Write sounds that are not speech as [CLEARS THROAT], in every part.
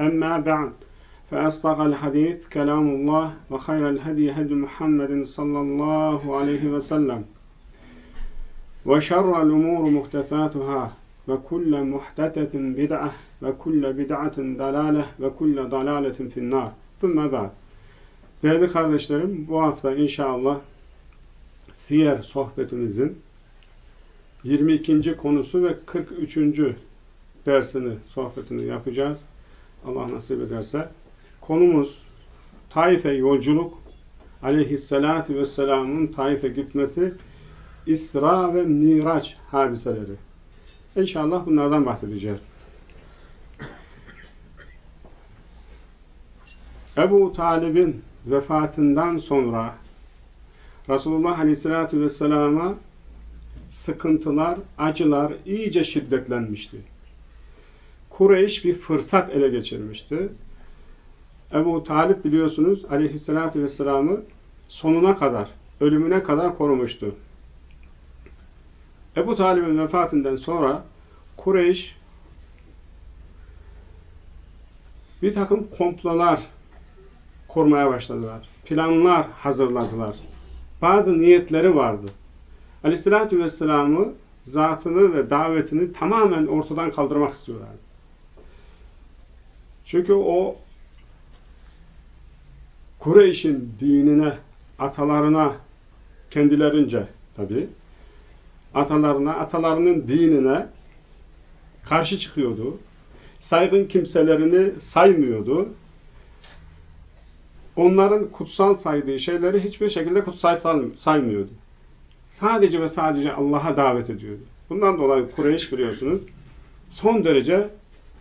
أما بعد فأصدق الحديث كلام الله وخير الهدي هدي محمد صلى الله عليه وسلم وشر الأمور محدثاتها وكل محدثة بدعة وكل بدعة ضلالة وكل ضلالة في النار ثم بعد Değerli kardeşlerim bu hafta inşallah Siyer sohbetimizin 22. konusu ve 43. dersini, sohbetini yapacağız. Allah nasip ederse. Konumuz Taif'e yolculuk aleyhissalatü vesselamın Taif'e gitmesi İsra ve Miraç hadiseleri. İnşallah bunlardan bahsedeceğiz. Ebu Talib'in vefatından sonra Resulullah Aleyhisselatü Vesselam'a sıkıntılar, acılar iyice şiddetlenmişti. Kureyş bir fırsat ele geçirmişti. Ebu Talip biliyorsunuz Aleyhisselatü Vesselam'ı sonuna kadar, ölümüne kadar korumuştu. Ebu Talib'in vefatından sonra Kureyş bir takım komplolar kurmaya başladılar. Planlar hazırladılar. Bazı niyetleri vardı. Aleyhisselatü Vesselam'ı zatını ve davetini tamamen ortadan kaldırmak istiyorlardı. Çünkü o Kureyş'in dinine, atalarına, kendilerince tabi, atalarına, atalarının dinine karşı çıkıyordu. Saygın kimselerini saymıyordu. Onların kutsal saydığı şeyleri hiçbir şekilde kutsal saymıyordu. Sadece ve sadece Allah'a davet ediyordu. Bundan dolayı Kureyş biliyorsunuz son derece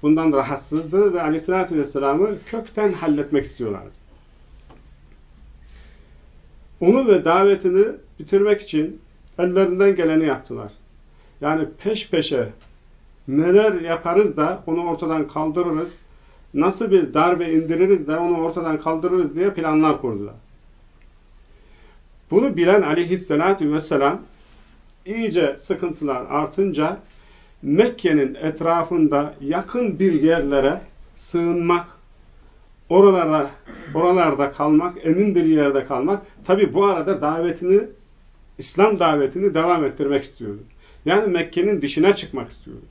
bundan rahatsızdı ve Aleyhisselatü Vesselam'ı kökten halletmek istiyorlardı. Onu ve davetini bitirmek için ellerinden geleni yaptılar. Yani peş peşe neler yaparız da onu ortadan kaldırırız, nasıl bir darbe indiririz de onu ortadan kaldırırız diye planlar kurdular. Bunu bilen aleyhissalatü vesselam iyice sıkıntılar artınca Mekke'nin etrafında yakın bir yerlere sığınmak, oralarda, oralarda kalmak, emin bir yerde kalmak, tabi bu arada davetini, İslam davetini devam ettirmek istiyordu. Yani Mekke'nin dışına çıkmak istiyordu.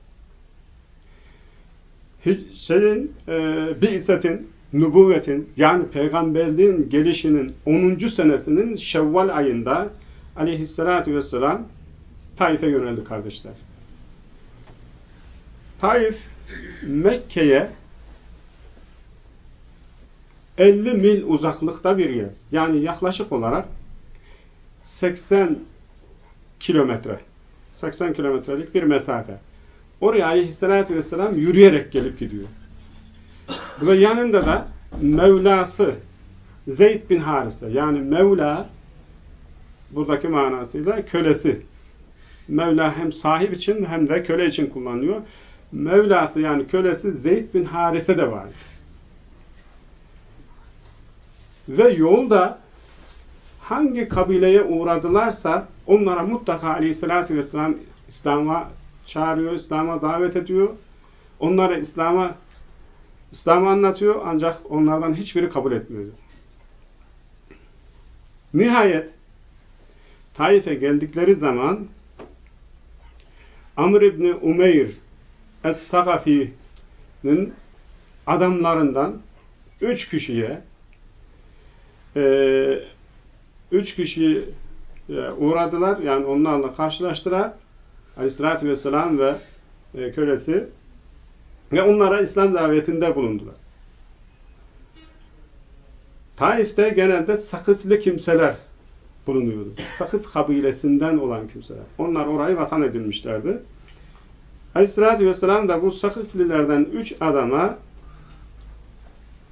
Şeyin, e, Bi'setin, nübüvvetin yani peygamberliğin gelişinin 10. senesinin Şevval ayında aleyhissalatü vesselam Taif'e yöneldi kardeşler. Taif Mekke'ye 50 mil uzaklıkta bir yer. Yani yaklaşık olarak 80 kilometre 80 kilometrelik bir mesafe. Oraya aleyhissalatü vesselam yürüyerek gelip gidiyor. Ve yanında da Mevlası Zeyd bin Harise yani Mevla buradaki manasıyla kölesi. Mevla hem sahip için hem de köle için kullanıyor. Mevlası yani kölesi Zeyd bin Harise de var. Ve yolda hangi kabileye uğradılarsa onlara mutlaka aleyhissalatü vesselam İslam'a çağırıyor, İslam'a davet ediyor. Onları İslam'a İslam'ı anlatıyor ancak onlardan hiçbiri kabul etmiyor. Nihayet Taif'e geldikleri zaman Amr İbni Umeyr Es-Sagafi'nin adamlarından üç kişiye e, üç kişi uğradılar. Yani onlarla karşılaştılar. Aleyhissalatü vesselam ve e, kölesi ve onlara İslam davetinde bulundular. Taif'te genelde Sakıflı kimseler bulunuyordu. Sakıf kabilesinden olan kimseler. Onlar orayı vatan edinmişlerdi. Aleyhissalatü vesselam da bu Sakıflilerden üç adama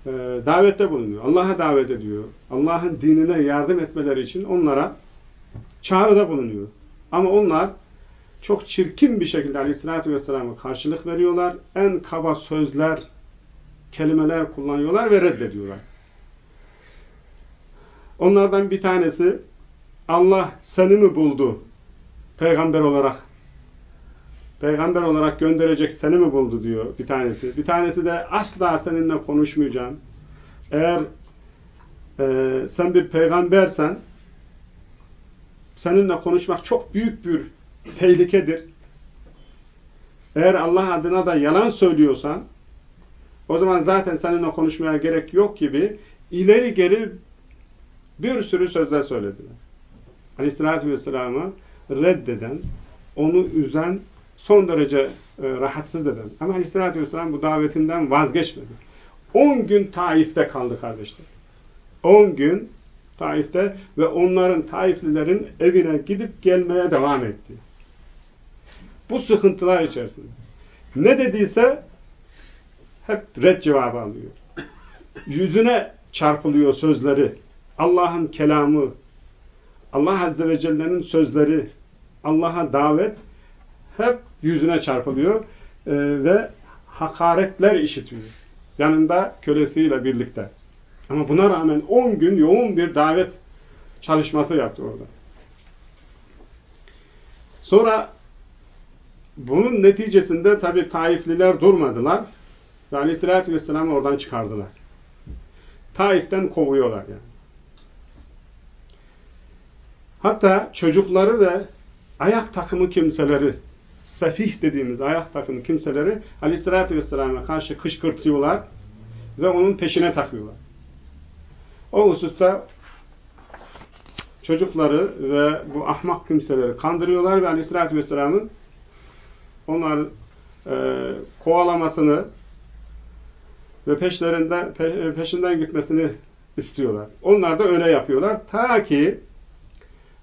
e, davette bulunuyor. Allah'a davet ediyor. Allah'ın dinine yardım etmeleri için onlara çağrıda bulunuyor. Ama onlar çok çirkin bir şekilde Aleyhisselatü Vesselam'a karşılık veriyorlar. En kaba sözler, kelimeler kullanıyorlar ve reddediyorlar. Onlardan bir tanesi Allah seni mi buldu peygamber olarak? Peygamber olarak gönderecek seni mi buldu diyor bir tanesi. Bir tanesi de asla seninle konuşmayacağım. Eğer e, sen bir peygambersen seninle konuşmak çok büyük bir tehlikedir. Eğer Allah adına da yalan söylüyorsan o zaman zaten seninle konuşmaya gerek yok gibi ileri geri bir sürü sözler söylediler. Aleyhissalatü Vesselam'ı reddeden, onu üzen, son derece e, rahatsız eden. Ama Aleyhissalatü Vesselam bu davetinden vazgeçmedi. 10 gün Taif'te kaldı kardeşler. 10 gün Taif'te ve onların Taiflilerin evine gidip gelmeye devam etti. Bu sıkıntılar içerisinde. Ne dediyse hep red cevabı alıyor. Yüzüne çarpılıyor sözleri. Allah'ın kelamı, Allah Azze ve Celle'nin sözleri, Allah'a davet hep yüzüne çarpılıyor e, ve hakaretler işitiyor. Yanında kölesiyle birlikte. Ama buna rağmen 10 gün yoğun bir davet çalışması yaptı orada. Sonra bunun neticesinde tabi Taifliler durmadılar ve Aleyhisselatü Vesselam'ı oradan çıkardılar. Taif'ten kovuyorlar yani. Hatta çocukları ve ayak takımı kimseleri, sefih dediğimiz ayak takımı kimseleri Aleyhisselatü Vesselam'a karşı kışkırtıyorlar ve onun peşine takıyorlar. O hususta çocukları ve bu ahmak kimseleri kandırıyorlar ve Aleyhisselatü Vesselam'ın onlar e, kovalamasını ve peşlerinden pe, peşinden gitmesini istiyorlar. Onlar da öyle yapıyorlar. Ta ki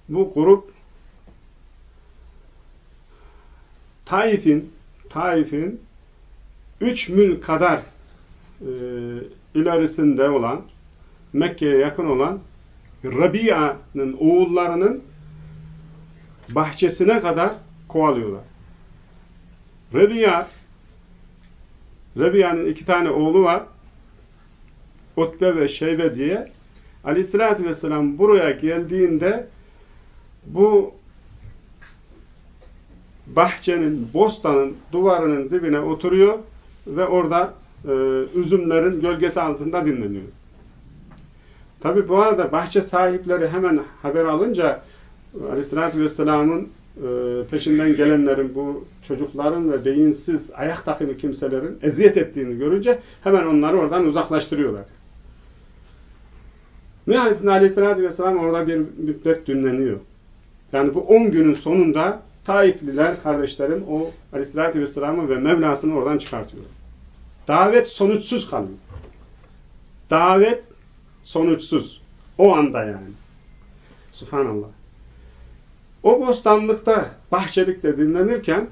bu grup Taif'in Taif'in 3 mil kadar e, ilerisinde olan Mekke'ye yakın olan Rabia'nın oğullarının bahçesine kadar kovalıyorlar. Rabia Rabia'nın iki tane oğlu var. Utbe ve Şeybe diye. Aleyhissalatü vesselam buraya geldiğinde bu bahçenin, bostanın duvarının dibine oturuyor ve orada e, üzümlerin gölgesi altında dinleniyor. Tabi bu arada bahçe sahipleri hemen haber alınca Aleyhisselatü Vesselam'ın e, peşinden gelenlerin bu çocukların ve beyinsiz ayak takımı kimselerin eziyet ettiğini görünce hemen onları oradan uzaklaştırıyorlar. Nihayetinde Aleyhisselatü Vesselam orada bir müddet dinleniyor. Yani bu 10 günün sonunda Taifliler kardeşlerim o Aleyhisselatü Vesselam'ı ve Mevlasını oradan çıkartıyor. Davet sonuçsuz kalıyor. Davet sonuçsuz. O anda yani. Subhanallah. O bostanlıkta, bahçelikte dinlenirken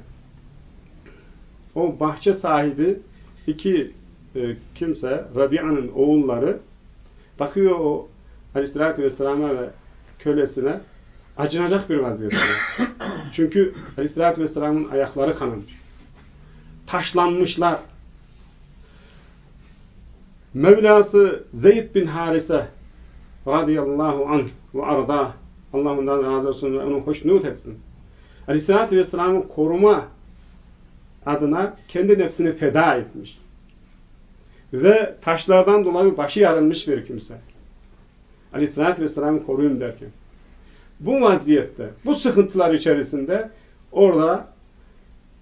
o bahçe sahibi iki e, kimse, Rabia'nın oğulları bakıyor o Aleyhisselatü Vesselam'a ve kölesine acınacak bir vaziyette. [LAUGHS] Çünkü Aleyhisselatü Vesselam'ın ayakları kanamış. Taşlanmışlar. Mevlası Zeyd bin Harise radıyallahu anh ve arda Allah ondan razı olsun ve onu hoşnut etsin. Aleyhisselatü Vesselam'ın koruma adına kendi nefsini feda etmiş. Ve taşlardan dolayı başı yarılmış bir kimse. Aleyhisselatü Vesselam'ı koruyun derken. Bu vaziyette, bu sıkıntılar içerisinde orada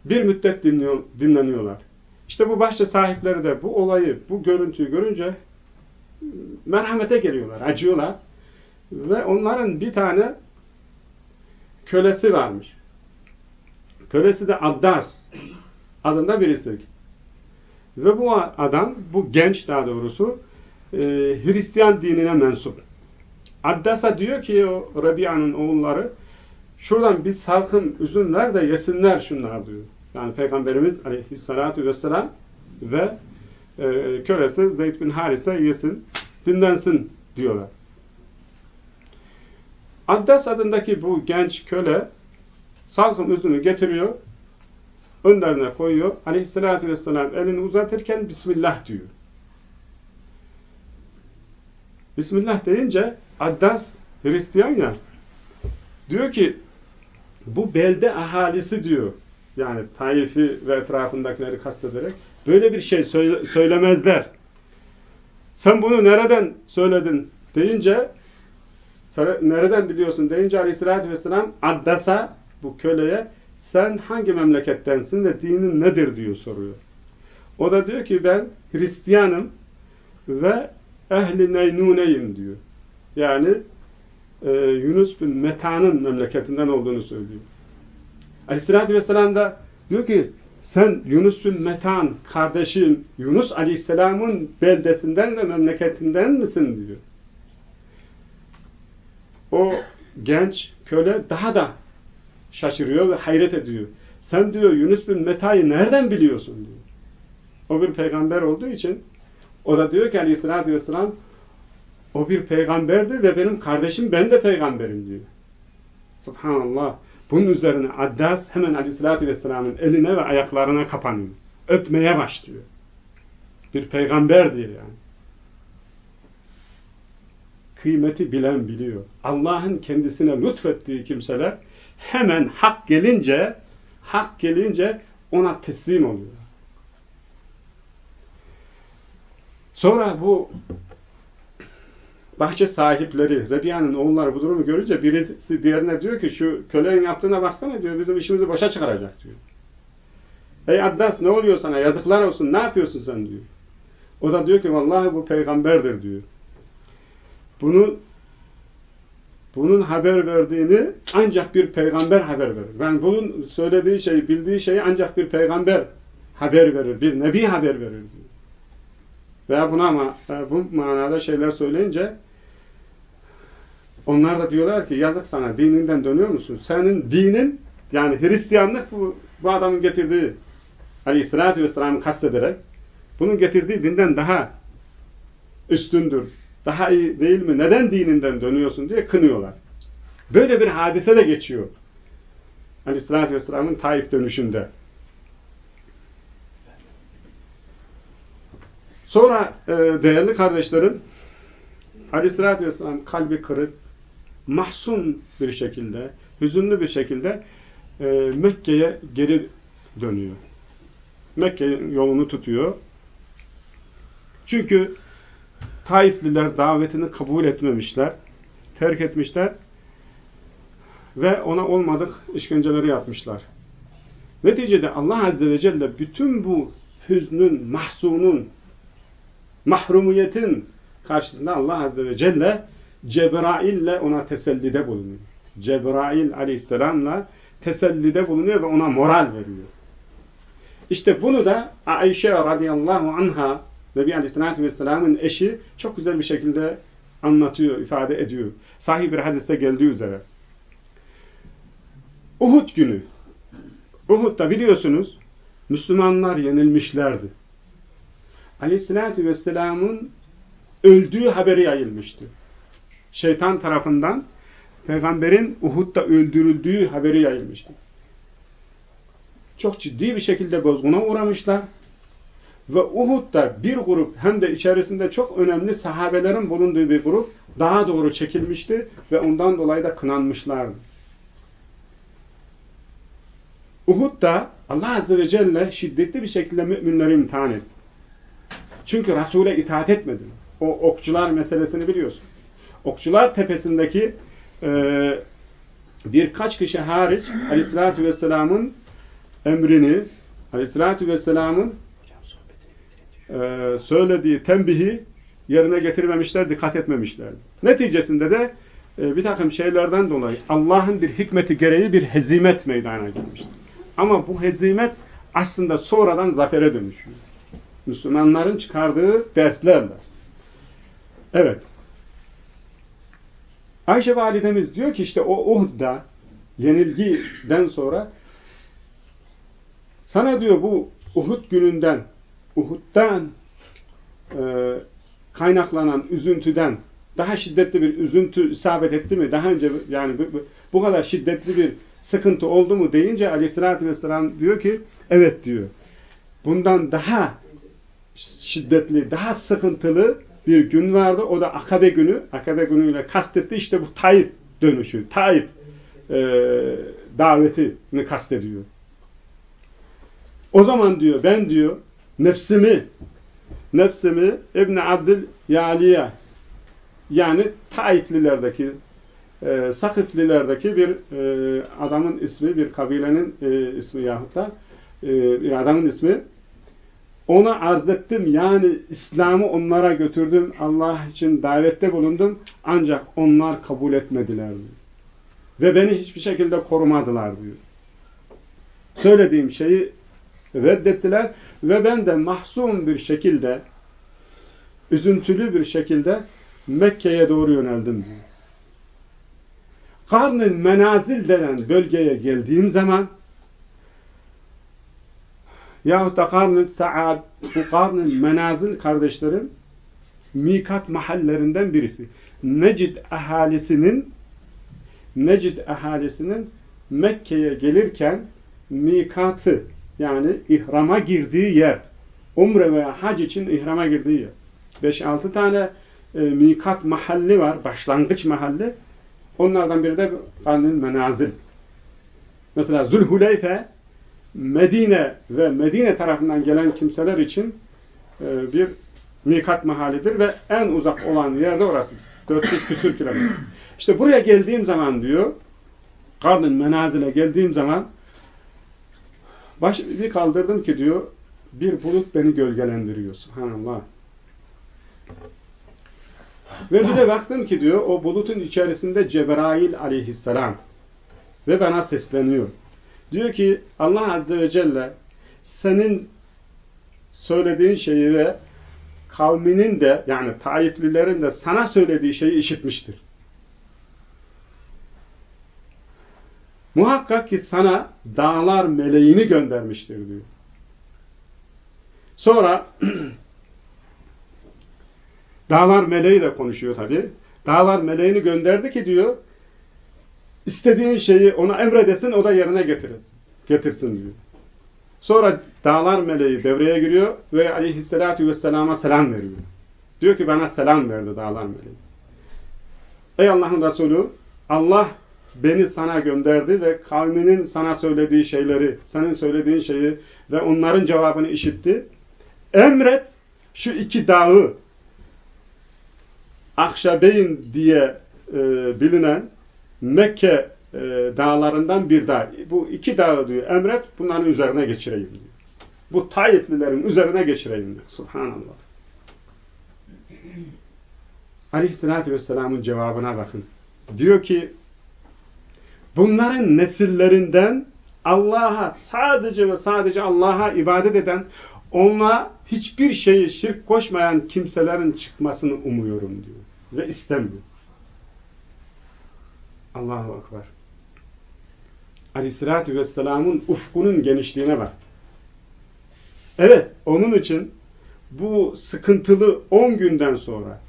bir müddet dinliyor, dinleniyorlar. İşte bu bahçe sahipleri de bu olayı, bu görüntüyü görünce merhamete geliyorlar, acıyorlar. Ve onların bir tane kölesi varmış. Kölesi de Addas adında birisi. Ve bu adam, bu genç daha doğrusu e, Hristiyan dinine mensup. Addas'a diyor ki o Rabia'nın oğulları şuradan bir salkım üzüm ver de yesinler şunlar diyor. Yani Peygamberimiz aleyhissalatu vesselam ve e, kölesi Zeyd bin Harise yesin, dinlensin diyorlar. Addas adındaki bu genç köle salkım üzümü getiriyor, önlerine koyuyor. Aleyhissalatü vesselam elini uzatırken Bismillah diyor. Bismillah deyince Addas Hristiyan ya diyor ki bu belde ahalisi diyor. Yani Taif'i ve etrafındakileri kastederek böyle bir şey söyle, söylemezler. Sen bunu nereden söyledin deyince nereden biliyorsun deyince aleyhissalatü vesselam Addas'a bu köleye sen hangi memlekettensin ve dinin nedir diyor soruyor. O da diyor ki ben Hristiyanım ve ehli neynuneyim diyor. Yani e, Yunus bin Meta'nın memleketinden olduğunu söylüyor. Aleyhissalatü vesselam da diyor ki sen Yunus bin Metan kardeşim Yunus aleyhisselamın beldesinden ve memleketinden misin diyor. O genç köle daha da şaşırıyor ve hayret ediyor. Sen diyor Yunus bin Meta'yı nereden biliyorsun diyor. O bir peygamber olduğu için o da diyor ki aleyhissalatü vesselam o bir peygamberdir ve benim kardeşim ben de peygamberim diyor. Subhanallah. Bunun üzerine Addas hemen aleyhissalatü vesselamın eline ve ayaklarına kapanıyor. Öpmeye başlıyor. Bir peygamber diyor yani. Kıymeti bilen biliyor. Allah'ın kendisine lütfettiği kimseler hemen hak gelince hak gelince ona teslim oluyor. Sonra bu bahçe sahipleri, Rebiya'nın oğulları bu durumu görünce birisi diğerine diyor ki şu kölenin yaptığına baksana diyor bizim işimizi başa çıkaracak diyor. Ey Addas ne oluyor sana yazıklar olsun ne yapıyorsun sen diyor. O da diyor ki vallahi bu peygamberdir diyor. Bunu bunun haber verdiğini ancak bir peygamber haber verir. Yani bunun söylediği şey, bildiği şeyi ancak bir peygamber haber verir, bir nebi haber verir diyor. Veya buna ama e, bu manada şeyler söyleyince onlar da diyorlar ki yazık sana dininden dönüyor musun? Senin dinin yani Hristiyanlık bu, bu adamın getirdiği aleyhissalatü vesselam'ı kastederek bunun getirdiği dinden daha üstündür. Daha iyi değil mi? Neden dininden dönüyorsun diye kınıyorlar. Böyle bir hadise de geçiyor. Aleyhissalatü vesselam'ın Taif dönüşünde. Sonra e, değerli kardeşlerim Aleyhisselatü Vesselam kalbi kırık, mahzun bir şekilde, hüzünlü bir şekilde e, Mekke'ye geri dönüyor. Mekke yolunu tutuyor. Çünkü Taifliler davetini kabul etmemişler, terk etmişler ve ona olmadık işkenceleri yapmışlar. Neticede Allah Azze ve Celle bütün bu hüznün, mahzunun, mahrumiyetin karşısında Allah Azze ve Celle Cebrail'le ona tesellide bulunuyor. Cebrail aleyhisselamla tesellide bulunuyor ve ona moral veriyor. İşte bunu da Ayşe radıyallahu anha Nebi Aleyhisselatü Vesselam'ın eşi çok güzel bir şekilde anlatıyor, ifade ediyor. Sahih bir hadiste geldiği üzere. Uhud günü. Uhud'da biliyorsunuz Müslümanlar yenilmişlerdi. Aleyhisselatü Vesselam'ın öldüğü haberi yayılmıştı. Şeytan tarafından peygamberin Uhud'da öldürüldüğü haberi yayılmıştı. Çok ciddi bir şekilde bozguna uğramışlar. Ve Uhud'da bir grup hem de içerisinde çok önemli sahabelerin bulunduğu bir grup daha doğru çekilmişti ve ondan dolayı da kınanmışlardı. Uhud'da Allah Azze ve Celle şiddetli bir şekilde müminleri imtihan etti. Çünkü Resul'e itaat etmedi. O okçular meselesini biliyorsun. Okçular tepesindeki e, birkaç kişi hariç Aleyhisselatü Vesselam'ın emrini, Aleyhisselatü Vesselam'ın e, söylediği tembihi yerine getirmemişler, dikkat etmemişler. Neticesinde de e, bir takım şeylerden dolayı Allah'ın bir hikmeti gereği bir hezimet meydana gelmiştir. Ama bu hezimet aslında sonradan zafere dönüşüyor. Müslümanların çıkardığı derslerle. Evet. Ayşe validemiz diyor ki işte o Uhud'da yenilgiden sonra sana diyor bu Uhud gününden, Uhud'dan e, kaynaklanan üzüntüden daha şiddetli bir üzüntü isabet etti mi? Daha önce yani bu, bu kadar şiddetli bir sıkıntı oldu mu deyince aleyhissalatü vesselam diyor ki evet diyor. Bundan daha şiddetli, daha sıkıntılı bir gün vardı. O da Akabe günü. Akabe günüyle kastetti işte bu Tayyip dönüşü. Tayyip e, davetini kastediyor. O zaman diyor ben diyor nefsimi nefsimi İbn Abdül Yaliye yani Taiplilerdeki e, Sakiflilerdeki bir e, adamın ismi, bir kabilenin e, ismi yahut da e, bir adamın ismi ona arz ettim yani İslam'ı onlara götürdüm Allah için davette bulundum ancak onlar kabul etmediler diyor. Ve beni hiçbir şekilde korumadılar diyor. Söylediğim şeyi reddettiler ve ben de mahzun bir şekilde üzüntülü bir şekilde Mekke'ye doğru yöneldim diyor. Karnın menazil denen bölgeye geldiğim zaman yahut da karnın saad bu karnın menazil kardeşlerim mikat mahallerinden birisi. Necid ahalisinin Necid ahalisinin Mekke'ye gelirken mikatı yani ihrama girdiği yer umre veya hac için ihrama girdiği yer. 5-6 tane e, mikat mahalli var. Başlangıç mahalli. Onlardan biri de Karnın Menazil. Mesela Zülhuleyfe Medine ve Medine tarafından gelen kimseler için e, bir mikat mahallidir ve en uzak olan yerde orası. 400 küsür kilometre. İşte buraya geldiğim zaman diyor Karnın Menazil'e geldiğim zaman baş, bir kaldırdım ki diyor bir bulut beni gölgelendiriyor. Subhanallah. Ve bir de baktım ki diyor o bulutun içerisinde Cebrail aleyhisselam ve bana sesleniyor. Diyor ki Allah Azze ve Celle senin söylediğin şeyi ve kavminin de yani Taiflilerin de sana söylediği şeyi işitmiştir. Muhakkak ki sana dağlar meleğini göndermiştir diyor. Sonra [CLEARS THROAT] Dağlar meleği de konuşuyor tabi. Dağlar meleğini gönderdi ki diyor, istediğin şeyi ona emredesin, o da yerine getirir, getirsin diyor. Sonra dağlar meleği devreye giriyor ve aleyhissalatü vesselama selam veriyor. Diyor ki bana selam verdi dağlar meleği. Ey Allah'ın Resulü, Allah beni sana gönderdi ve kavminin sana söylediği şeyleri, senin söylediğin şeyi ve onların cevabını işitti. Emret şu iki dağı Akşabeyn diye e, bilinen Mekke e, dağlarından bir dağ. Bu iki dağı diyor emret bunların üzerine geçireyim diyor. Bu Taiflilerin üzerine geçireyim diyor. Subhanallah. [CLEARS THROAT] Aleyhissalatü Vesselam'ın cevabına bakın. Diyor ki bunların nesillerinden Allah'a sadece ve sadece Allah'a ibadet eden onunla hiçbir şeyi şirk koşmayan kimselerin çıkmasını umuyorum diyor ve istemiyor. Allahu Ekber. Aleyhissalatü Vesselam'ın ufkunun genişliğine bak. Evet, onun için bu sıkıntılı 10 günden sonra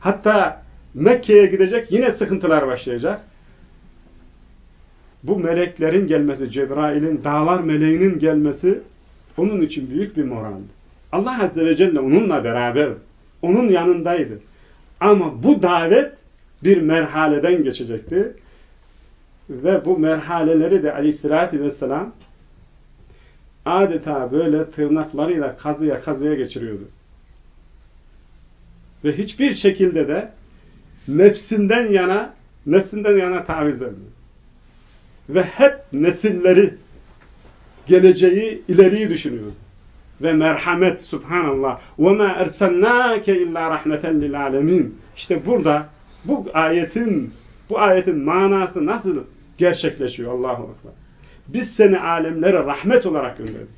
hatta Mekke'ye gidecek yine sıkıntılar başlayacak. Bu meleklerin gelmesi, Cebrail'in, dağlar meleğinin gelmesi onun için büyük bir moraldi. Allah Azze ve Celle onunla beraber, onun yanındaydı. Ama bu davet bir merhaleden geçecekti. Ve bu merhaleleri de aleyhissalatü vesselam adeta böyle tırnaklarıyla kazıya kazıya geçiriyordu. Ve hiçbir şekilde de nefsinden yana nefsinden yana taviz vermiyor. Ve hep nesilleri geleceği ileriyi düşünüyordu. ve merhamet subhanallah. وَمَا اَرْسَلْنَاكَ اِلَّا رَحْمَةً لِلْعَالَمِينَ İşte burada bu ayetin bu ayetin manası nasıl gerçekleşiyor Allahu Ekber. Biz seni alemlere rahmet olarak gönderdik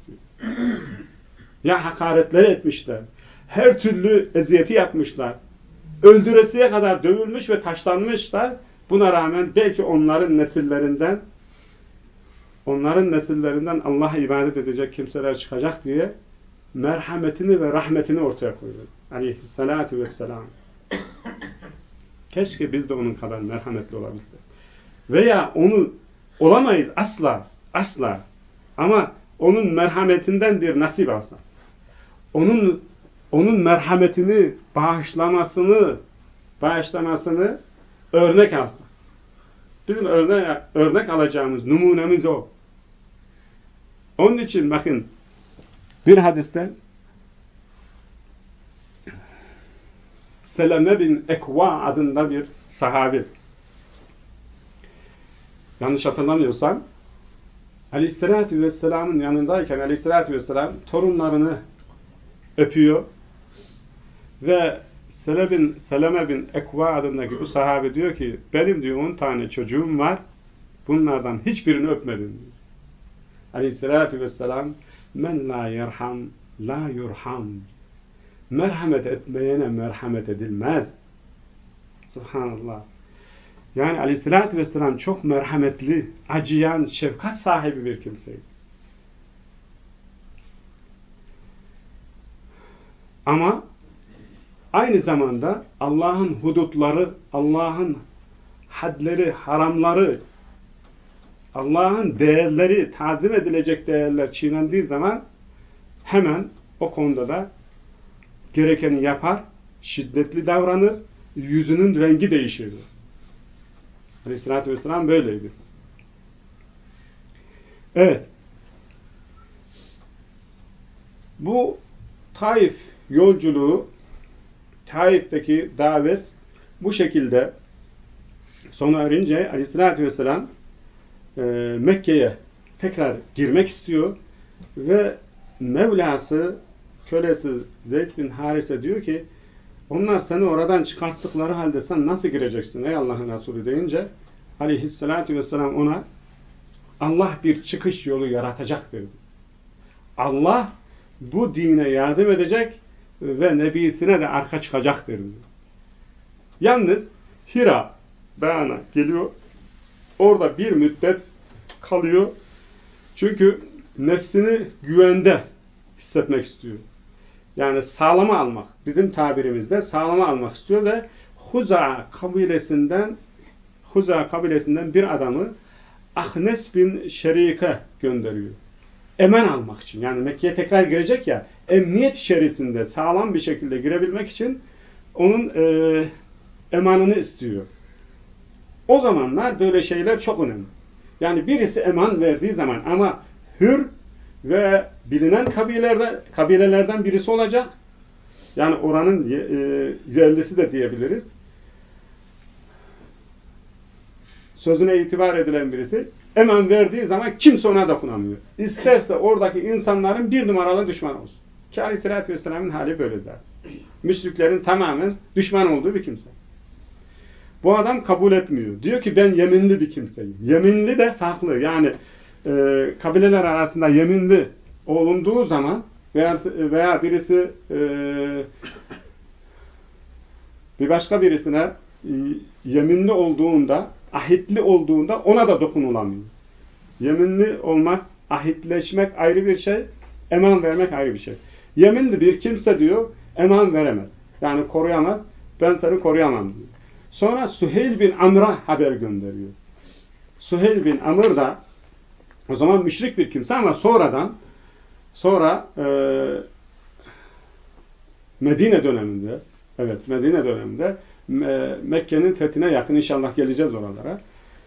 Ya hakaretler etmişler. Her türlü eziyeti yapmışlar. Öldüresiye kadar dövülmüş ve taşlanmışlar. Buna rağmen belki onların nesillerinden onların nesillerinden Allah'a ibadet edecek kimseler çıkacak diye merhametini ve rahmetini ortaya koydu. Aleyhissalatu vesselam. Keşke biz de onun kadar merhametli olabilsek. Veya onu olamayız asla. Asla. Ama onun merhametinden bir nasip alsak. Onun onun merhametini, bağışlamasını, bağışlamasını örnek alsak. Bizim örnek, örnek alacağımız numunemiz o. Onun için bakın bir hadiste Seleme bin Ekva adında bir sahabi. Yanlış hatırlamıyorsam Aleyhisselatü Vesselam'ın yanındayken Aleyhisselatü Vesselam torunlarını öpüyor ve Seleme bin, Seleme bin Ekva adındaki bu sahabe diyor ki benim diyor 10 tane çocuğum var bunlardan hiçbirini öpmedim diyor. Aleyhisselatü Vesselam men la yerham la yurham merhamet etmeyene merhamet edilmez. Subhanallah. Yani aleyhissalatü vesselam çok merhametli, acıyan, şefkat sahibi bir kimseydi. Ama aynı zamanda Allah'ın hudutları, Allah'ın hadleri, haramları, Allah'ın değerleri, tazim edilecek değerler çiğnendiği zaman hemen o konuda da gerekeni yapar, şiddetli davranır, yüzünün rengi değişir. Aleyhissalatü vesselam böyleydi. Evet. Bu Taif yolculuğu, Taif'teki davet bu şekilde sona erince Aleyhissalatü vesselam e, Mekke'ye tekrar girmek istiyor ve Mevlası kölesi Zeyd bin Harise diyor ki onlar seni oradan çıkarttıkları halde sen nasıl gireceksin ey Allah'ın Resulü deyince aleyhissalatü vesselam ona Allah bir çıkış yolu yaratacak dedi. Allah bu dine yardım edecek ve nebisine de arka çıkacaktır dedi. Yalnız Hira Beyan'a geliyor. Orada bir müddet kalıyor. Çünkü nefsini güvende hissetmek istiyor. Yani sağlama almak. Bizim tabirimizde sağlama almak istiyor ve Huza kabilesinden Huza kabilesinden bir adamı Ahnes bin Şerike gönderiyor. Emen almak için. Yani Mekke'ye tekrar girecek ya emniyet içerisinde sağlam bir şekilde girebilmek için onun e, emanını istiyor. O zamanlar böyle şeyler çok önemli. Yani birisi eman verdiği zaman ama hür ve bilinen kabilelerden, kabilelerden birisi olacak. Yani oranın e, yerlisi de diyebiliriz. Sözüne itibar edilen birisi hemen verdiği zaman kimse ona dokunamıyor. İsterse oradaki insanların bir numaralı düşman olsun. Ki aleyhissalatü vesselamın hali böyle zaten. Müşriklerin tamamen düşman olduğu bir kimse. Bu adam kabul etmiyor. Diyor ki ben yeminli bir kimseyim. Yeminli de farklı. Yani e, kabileler arasında yeminli olunduğu zaman veya, veya birisi e, bir başka birisine e, yeminli olduğunda, ahitli olduğunda ona da dokunulamıyor. Yeminli olmak, ahitleşmek ayrı bir şey, eman vermek ayrı bir şey. Yeminli bir kimse diyor, eman veremez. Yani koruyamaz, ben seni koruyamam diyor. Sonra Süheyl bin Amr'a haber gönderiyor. Süheyl bin Amr da o zaman müşrik bir kimse ama sonradan sonra e, Medine döneminde evet Medine döneminde e, Mekke'nin fethine yakın inşallah geleceğiz oralara.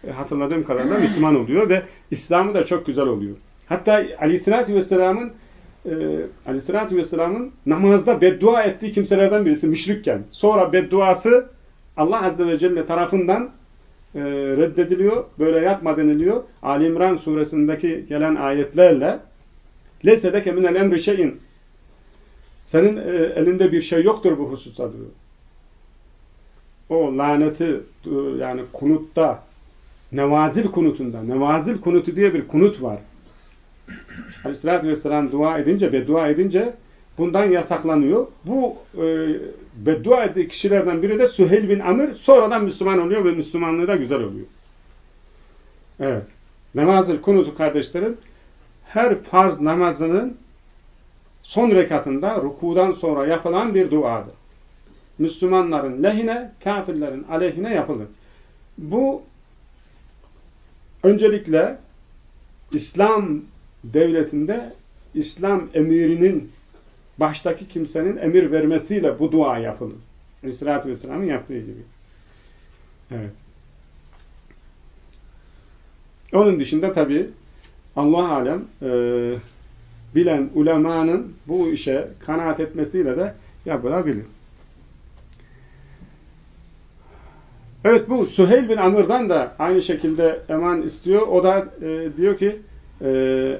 E, hatırladığım kadarıyla Müslüman oluyor ve İslam'ı da çok güzel oluyor. Hatta Aleyhisselatü Vesselam'ın e, Aleyhisselatü Vesselam'ın namazda beddua ettiği kimselerden birisi müşrikken. Sonra bedduası Allah Azze ve Celle tarafından e, reddediliyor. Böyle yapma deniliyor. Ali İmran suresindeki gelen ayetlerle لَيْسَ دَكَ مِنَ الْاَمْرِ شَيْءٍ Senin e, elinde bir şey yoktur bu hususta diyor. O laneti e, yani kunutta nevazil kunutunda nevazil kunutu diye bir kunut var. Aleyhissalatü vesselam dua edince ve dua edince bundan yasaklanıyor. Bu e, beddua ettiği kişilerden biri de Süheyl bin Amr sonradan Müslüman oluyor ve Müslümanlığı da güzel oluyor. Evet. Namazı kunutu kardeşlerim her farz namazının son rekatında rukudan sonra yapılan bir duadır. Müslümanların lehine, kafirlerin aleyhine yapılır. Bu öncelikle İslam devletinde İslam emirinin baştaki kimsenin emir vermesiyle bu dua yapılır. Aleyhisselatü Vesselam'ın yaptığı gibi. Evet. Onun dışında tabi Allah alem e, bilen ulemanın bu işe kanaat etmesiyle de yapılabilir. Evet bu Süheyl bin Amr'dan da aynı şekilde eman istiyor. O da e, diyor ki e,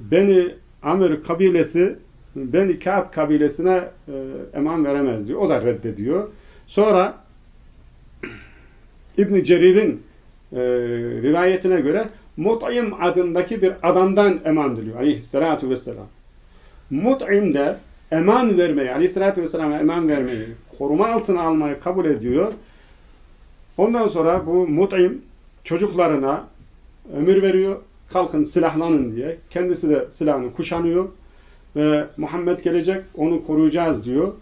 Beni Amr kabilesi Beni Ka'b kabilesine e, eman veremez diyor. O da reddediyor. Sonra İbn Cerir'in e, rivayetine göre Mut'im adındaki bir adamdan eman diliyor aleyhissalatu vesselam. Mut'im de eman vermeyi, aleyhissalatu vesselam'a eman vermeyi, koruma altına almayı kabul ediyor. Ondan sonra bu Mut'im çocuklarına emir veriyor. Kalkın silahlanın diye. Kendisi de silahını kuşanıyor. Ve Muhammed gelecek onu koruyacağız diyor.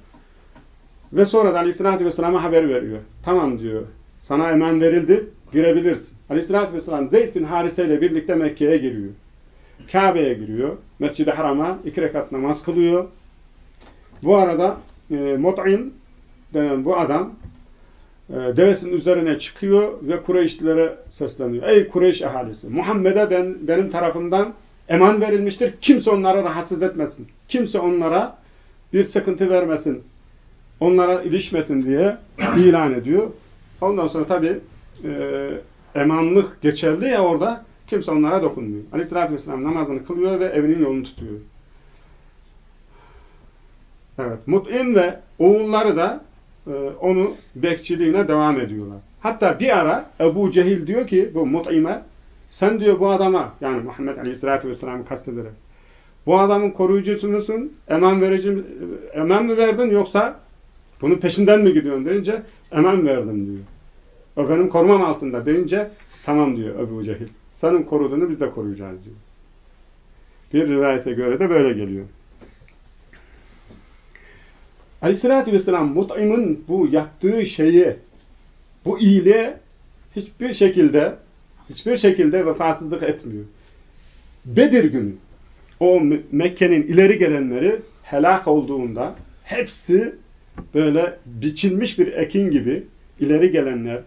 Ve sonra da aleyhissalatü vesselam'a haber veriyor. Tamam diyor. Sana eman verildi. Girebilirsin. Aleyhissalatü vesselam Zeyd bin Harise ile birlikte Mekke'ye giriyor. Kabe'ye giriyor. Mescid-i Haram'a iki rekat namaz kılıyor. Bu arada e, Mut'im denen bu adam e, devesinin üzerine çıkıyor ve Kureyşlilere sesleniyor. Ey Kureyş ahalisi! Muhammed'e ben, benim tarafımdan eman verilmiştir. Kimse onları rahatsız etmesin. Kimse onlara bir sıkıntı vermesin. Onlara ilişmesin diye ilan ediyor. Ondan sonra tabi e, emanlık geçerli ya orada kimse onlara dokunmuyor. Aleyhissalatü vesselam namazını kılıyor ve evinin yolunu tutuyor. Evet. Mut'in ve oğulları da e, onu bekçiliğine devam ediyorlar. Hatta bir ara Ebu Cehil diyor ki bu Mut'ime sen diyor bu adama yani Muhammed Aleyhisselatü Vesselam'ı kastederek bu adamın koruyucusu musun? Eman verici eman mı verdin yoksa bunun peşinden mi gidiyorsun deyince eman verdim diyor. O benim korumam altında deyince tamam diyor Ebu Cehil. Senin koruduğunu biz de koruyacağız diyor. Bir rivayete göre de böyle geliyor. Aleyhissalatü vesselam Mut'im'in bu yaptığı şeyi, bu iyiliğe hiçbir şekilde hiçbir şekilde vefasızlık etmiyor. Bedir günü o Mekke'nin ileri gelenleri helak olduğunda hepsi böyle biçilmiş bir ekin gibi ileri gelenler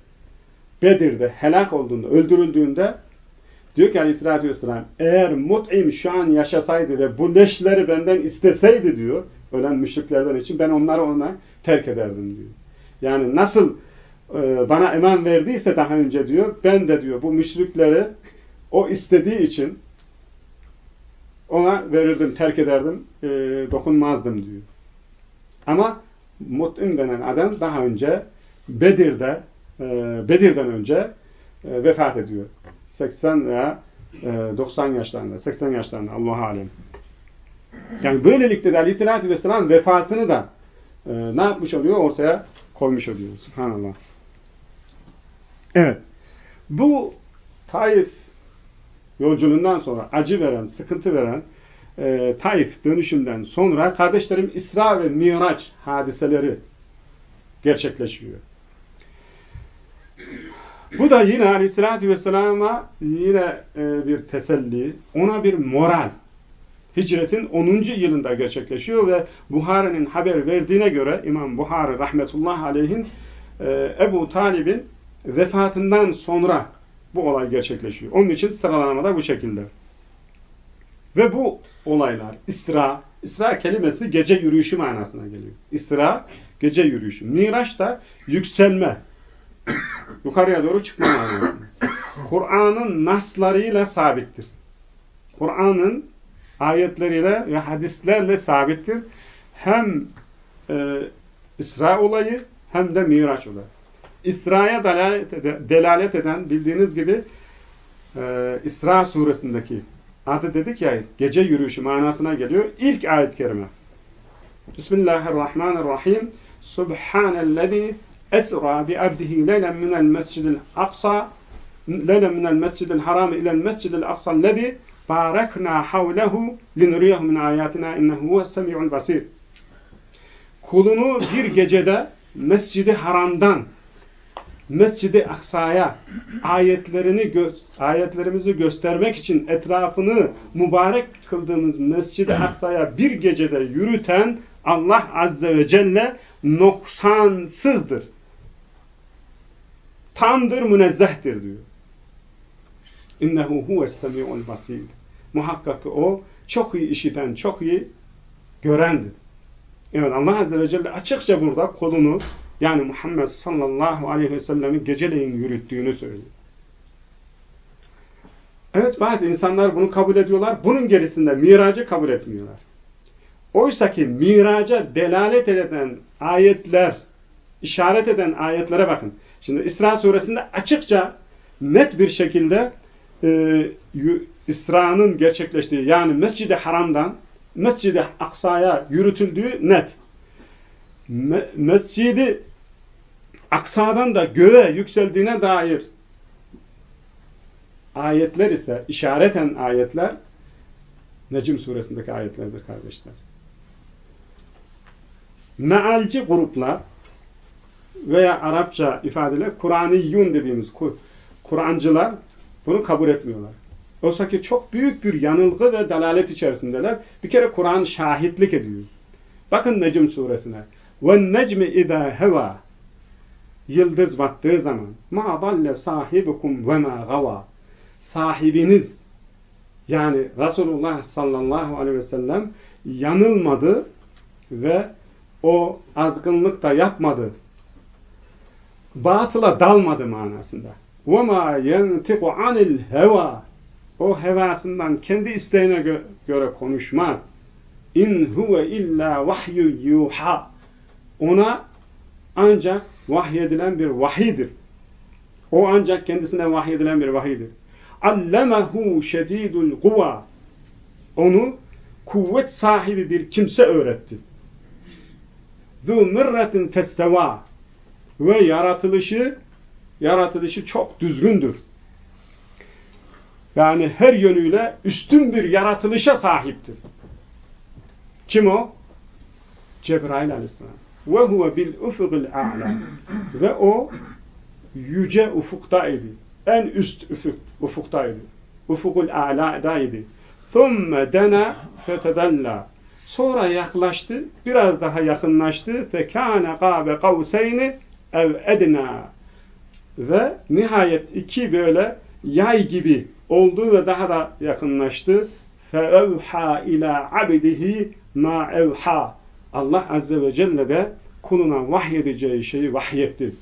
Bedir'de helak olduğunda, öldürüldüğünde diyor ki aleyhissalatü vesselam eğer mut'im şu an yaşasaydı ve bu leşleri benden isteseydi diyor ölen müşriklerden için ben onları ona terk ederdim diyor. Yani nasıl e, bana eman verdiyse daha önce diyor ben de diyor bu müşrikleri o istediği için ona verirdim, terk ederdim, e, dokunmazdım diyor. Ama Mut'im denen adam daha önce Bedir'de e, Bedir'den önce e, vefat ediyor. 80 veya e, 90 yaşlarında, 80 yaşlarında Allah alem. Yani böylelikle de Aleyhisselatü Vesselam vefasını da e, ne yapmış oluyor? Ortaya koymuş oluyor. Subhanallah. Evet. Bu Taif yolculuğundan sonra acı veren, sıkıntı veren e, Taif dönüşünden sonra kardeşlerim İsra ve Miraç hadiseleri gerçekleşiyor. Bu da yine Aleyhisselatü Vesselam'a yine e, bir teselli, ona bir moral. Hicretin 10. yılında gerçekleşiyor ve Buhari'nin haber verdiğine göre İmam Buhari rahmetullah aleyhin e, Ebu Talib'in vefatından sonra bu olay gerçekleşiyor. Onun için sıralamada bu şekilde. Ve bu olaylar İsra, İsra kelimesi gece yürüyüşü manasına geliyor. İsra gece yürüyüşü. Miraç da yükselme. Yukarıya doğru çıkma manasına. Kur'an'ın naslarıyla sabittir. Kur'an'ın ayetleriyle ve hadislerle sabittir. hem e, İsra olayı hem de Miraç olayı. İsra'ya delalet, eden, bildiğiniz gibi e, İsra suresindeki adı dedik ya gece yürüyüşü manasına geliyor. İlk ayet-i kerime. Bismillahirrahmanirrahim. Subhanellezi esra bi abdihi leylen minel mescidil aksa leylen minel mescidil haram ilel mescidil aksa lezi barekna havlehu linuriyahu min ayatina innehu huves semi'ul basir. Kulunu bir gecede Mescidi Haram'dan Mescidi Aksa'ya ayetlerini gö ayetlerimizi göstermek için etrafını mübarek kıldığımız Mescidi Aksa'ya bir gecede yürüten Allah Azze ve Celle noksansızdır. Tamdır, münezzehtir diyor. İnnehu huves semi'ul basir. Muhakkak o çok iyi işiten, çok iyi görendir. Evet Allah Azze ve Celle açıkça burada kolunu yani Muhammed sallallahu aleyhi ve sellem'i geceleyin yürüttüğünü söylüyor. Evet bazı insanlar bunu kabul ediyorlar. Bunun gerisinde miracı kabul etmiyorlar. Oysa ki miraca delalet eden ayetler, işaret eden ayetlere bakın. Şimdi İsra suresinde açıkça net bir şekilde e, İsra'nın gerçekleştiği yani Mescid-i Haram'dan Mescid-i Aksa'ya yürütüldüğü net. Me Mescid-i Aksa'dan da göğe yükseldiğine dair ayetler ise, işareten ayetler Necim suresindeki ayetlerdir kardeşler. Mealci gruplar veya Arapça ifadeyle Kur'aniyyun dediğimiz Kur'ancılar bunu kabul etmiyorlar. Oysa ki çok büyük bir yanılgı ve dalalet içerisindeler. Bir kere Kur'an şahitlik ediyor. Bakın Necm suresine. وَالنَّجْمِ اِذَا هَوَى Yıldız battığı zaman مَا ضَلَّ صَاحِبُكُمْ وَمَا غَوَى Sahibiniz yani Resulullah sallallahu aleyhi ve sellem yanılmadı ve o azgınlık da yapmadı. Batıla dalmadı manasında. وَمَا يَنْتِقُ عَنِ الْهَوَى O hevasından kendi isteğine gö göre konuşmaz. İn huve illa vahyu yuha. Ona ancak vahyedilen bir vahidir. O ancak kendisine vahyedilen bir vahidir. Allemehu şedidul kuva. Onu kuvvet sahibi bir kimse öğretti. Zu mirretin festeva. Ve yaratılışı yaratılışı çok düzgündür. Yani her yönüyle üstün bir yaratılışa sahiptir. Kim o? Cebrail aleyhisselam ve huve bil ufugul a'la ve o yüce ufukta idi. En üst ufuk, ufukta idi. Ufugul a'la'da idi. Thumme dena fetedella. Sonra yaklaştı, biraz daha yakınlaştı. Fekâne gâbe kavseyni ev edna. Ve nihayet iki böyle yay gibi oldu ve daha da yakınlaştı. Fe evha ila abdihi ma evha. Allah Azze ve Celle de kuluna vahyedeceği şeyi vahyetti.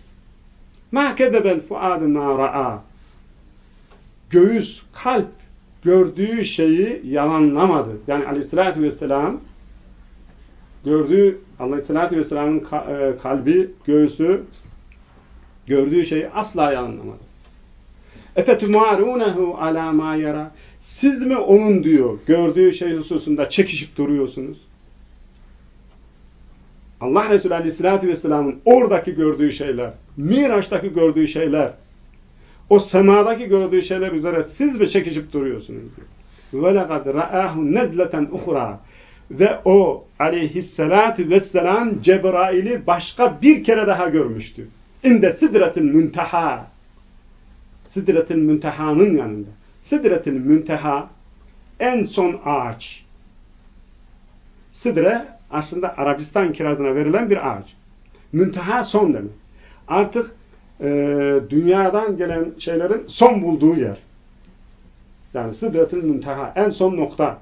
مَا كَذَبَ الْفُعَادُ مَا رَآ Göğüs, kalp gördüğü şeyi yalanlamadı. Yani aleyhissalatü vesselam gördüğü, aleyhissalatü vesselamın e, kalbi, göğsü gördüğü şeyi asla yalanlamadı. اَفَتُمَارُونَهُ عَلَى مَا يَرَى Siz mi onun diyor, gördüğü şey hususunda çekişip duruyorsunuz? Allah Resulü Aleyhisselatü Vesselam'ın oradaki gördüğü şeyler, Miraç'taki gördüğü şeyler, o semadaki gördüğü şeyler üzere siz mi çekişip duruyorsunuz diyor. وَلَقَدْ رَآهُ نَزْلَةً اُخْرَى Ve o aleyhissalatü vesselam Cebrail'i başka bir kere daha görmüştü. İnde sidretin münteha Sidretil Münteha'nın yanında. Sidretil Münteha en son ağaç. Sidre aslında Arabistan kirazına verilen bir ağaç. Münteha son demek. Artık e, dünyadan gelen şeylerin son bulduğu yer. Yani Sidretil Münteha en son nokta.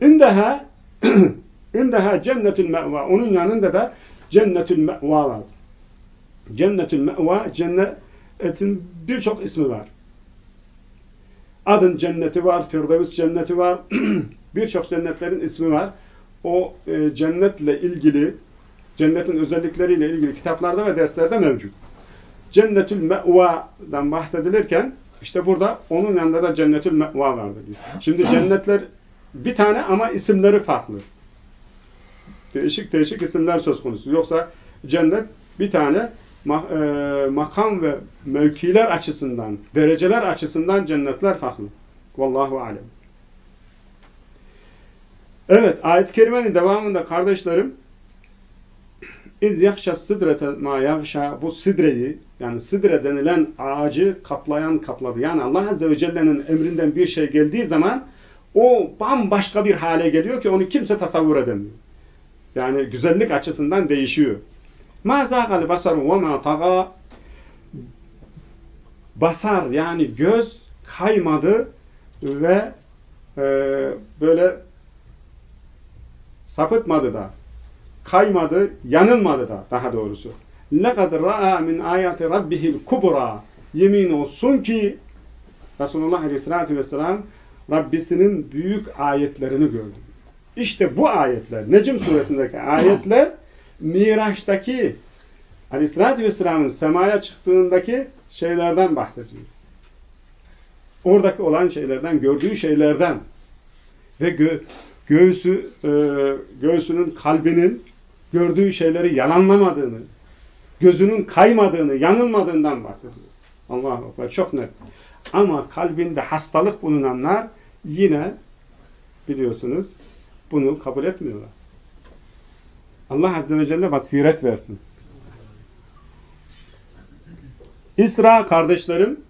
İndeha [CLEARS THROAT] İndeha cennetül me'va. Onun yanında da cennetül me'va var. Cennetül me'va cennet etin birçok ismi var. Adın cenneti var, Firdevs cenneti var, [CLEARS THROAT] birçok cennetlerin ismi var. O e, cennetle ilgili, cennetin özellikleriyle ilgili kitaplarda ve derslerde mevcut. Cennetül Me'va'dan bahsedilirken işte burada onun yanında da Cennetül Me'va vardır. Şimdi cennetler bir tane ama isimleri farklı. Değişik değişik isimler söz konusu. Yoksa cennet bir tane e, makam ve mevkiler açısından, dereceler açısından cennetler farklı. Vallahu alem. Evet, ayet-i kerimenin devamında kardeşlerim İz yakşa sidrete ma yakşa bu sidreyi yani sidre denilen ağacı kaplayan kapladı. Yani Allah Azze ve Celle'nin emrinden bir şey geldiği zaman o bambaşka bir hale geliyor ki onu kimse tasavvur edemiyor. Yani güzellik açısından değişiyor. Ma zâgal basaru ve ma basar yani göz kaymadı ve e, böyle sapıtmadı da kaymadı, yanılmadı da daha doğrusu. لَقَدْ رَأَى مِنْ آيَاتِ رَبِّهِ الْكُبْرَى Yemin olsun ki Resulullah Aleyhisselatü Vesselam Rabbisinin büyük ayetlerini gördü. İşte bu ayetler, Necm suresindeki ayetler Miraç'taki Aleyhisselatü Vesselam'ın semaya çıktığındaki şeylerden bahsediyor. Oradaki olan şeylerden, gördüğü şeylerden ve gö göğsü, e, göğsünün, kalbinin gördüğü şeyleri yalanlamadığını, gözünün kaymadığını, yanılmadığından bahsediyor. Allah'a Ekber çok net. Ama kalbinde hastalık bulunanlar yine biliyorsunuz bunu kabul etmiyorlar. Allah Azze ve Celle basiret versin. İsra kardeşlerim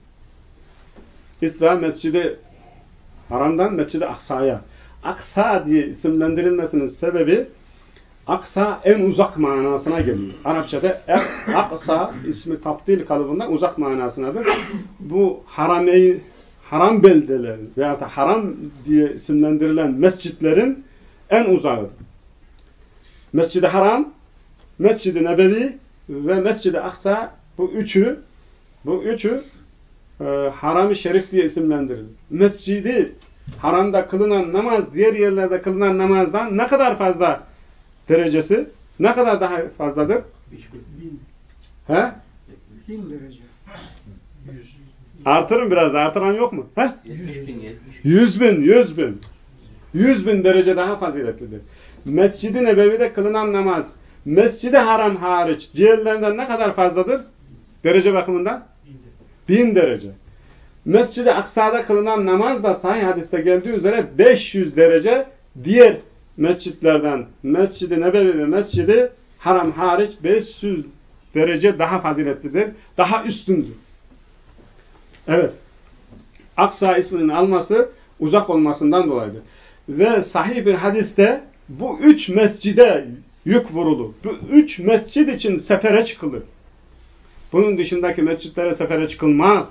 İsra Mescidi Haram'dan Mescidi Aksa'ya Aksa diye isimlendirilmesinin sebebi Aksa en uzak manasına geliyor. Arapçada Aksa ismi taftil kalıbından uzak manasınadır. Bu harameyi haram beldelerin veya da haram diye isimlendirilen mescitlerin en uzağıdır. Mescid-i Haram, Mescid-i Nebevi ve Mescid-i Aksa bu üçü bu üçü e, Haram-ı Şerif diye isimlendirilir. Mescidi haramda kılınan namaz diğer yerlerde kılınan namazdan ne kadar fazla derecesi? Ne kadar daha fazladır? Bin. He? Bin derece. Yüz. Artırın biraz. Artıran yok mu? He? Yüz bin. Yüz bin. Yüz bin. Yüz bin derece daha faziletlidir. Mescid-i Nebevi'de kılınan namaz Mescid-i Haram hariç diğerlerinden ne kadar fazladır? Derece bakımından? Bin derece. Mescid-i Aksa'da kılınan namaz da sahih hadiste geldiği üzere 500 derece diğer mescitlerden Mescid-i Nebevi ve Mescid-i Haram hariç 500 derece daha faziletlidir. Daha üstündür. Evet. Aksa isminin alması uzak olmasından dolayıdır. Ve sahih bir hadiste bu üç mescide yük vurulur. Bu üç mescid için sefere çıkılır. Bunun dışındaki mescitlere sefere çıkılmaz.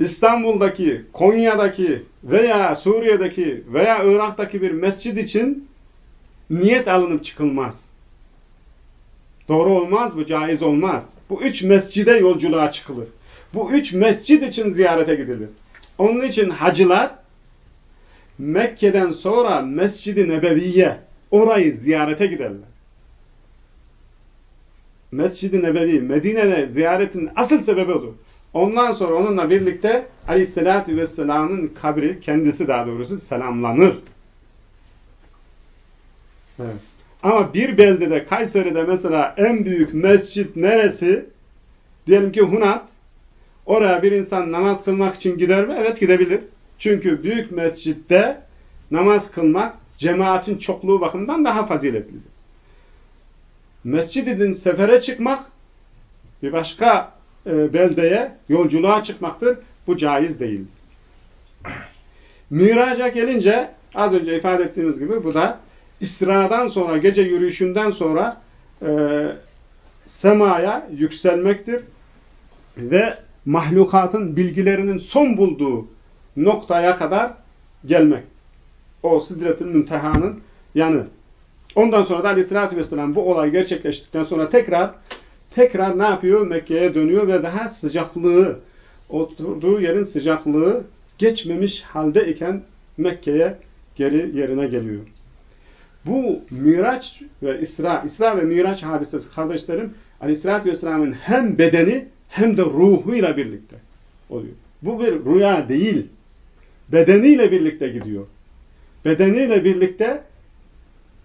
İstanbul'daki, Konya'daki veya Suriye'deki veya Irak'taki bir mescid için niyet alınıp çıkılmaz. Doğru olmaz, bu caiz olmaz. Bu üç mescide yolculuğa çıkılır. Bu üç mescid için ziyarete gidilir. Onun için hacılar Mekke'den sonra Mescid-i Nebeviye orayı ziyarete giderler. Mescid-i Nebevi, Medine'de ziyaretin asıl sebebi odur. Ondan sonra onunla birlikte Aleyhisselatü Vesselam'ın kabri, kendisi daha doğrusu selamlanır. Evet. Ama bir beldede, Kayseri'de mesela en büyük mescit neresi? Diyelim ki Hunat. Oraya bir insan namaz kılmak için gider mi? Evet gidebilir. Çünkü büyük mescitte namaz kılmak cemaatin çokluğu bakımından daha faziletlidir. Mescidin sefere çıkmak bir başka e, beldeye yolculuğa çıkmaktır. Bu caiz değil. Miraca gelince az önce ifade ettiğimiz gibi bu da İsra'dan sonra, gece yürüyüşünden sonra e, semaya yükselmektir. Ve mahlukatın bilgilerinin son bulduğu noktaya kadar gelmek. O sidret-ül müntehanın yanı. Ondan sonra da aleyhissalatü vesselam bu olay gerçekleştikten sonra tekrar tekrar ne yapıyor? Mekke'ye dönüyor ve daha sıcaklığı, oturduğu yerin sıcaklığı geçmemiş halde iken Mekke'ye geri yerine geliyor. Bu Miraç ve İsra, İsra ve Miraç hadisesi kardeşlerim Aleyhisselatü Vesselam'ın hem bedeni hem de ruhuyla birlikte oluyor. Bu bir rüya değil. Bedeniyle birlikte gidiyor. Bedeniyle birlikte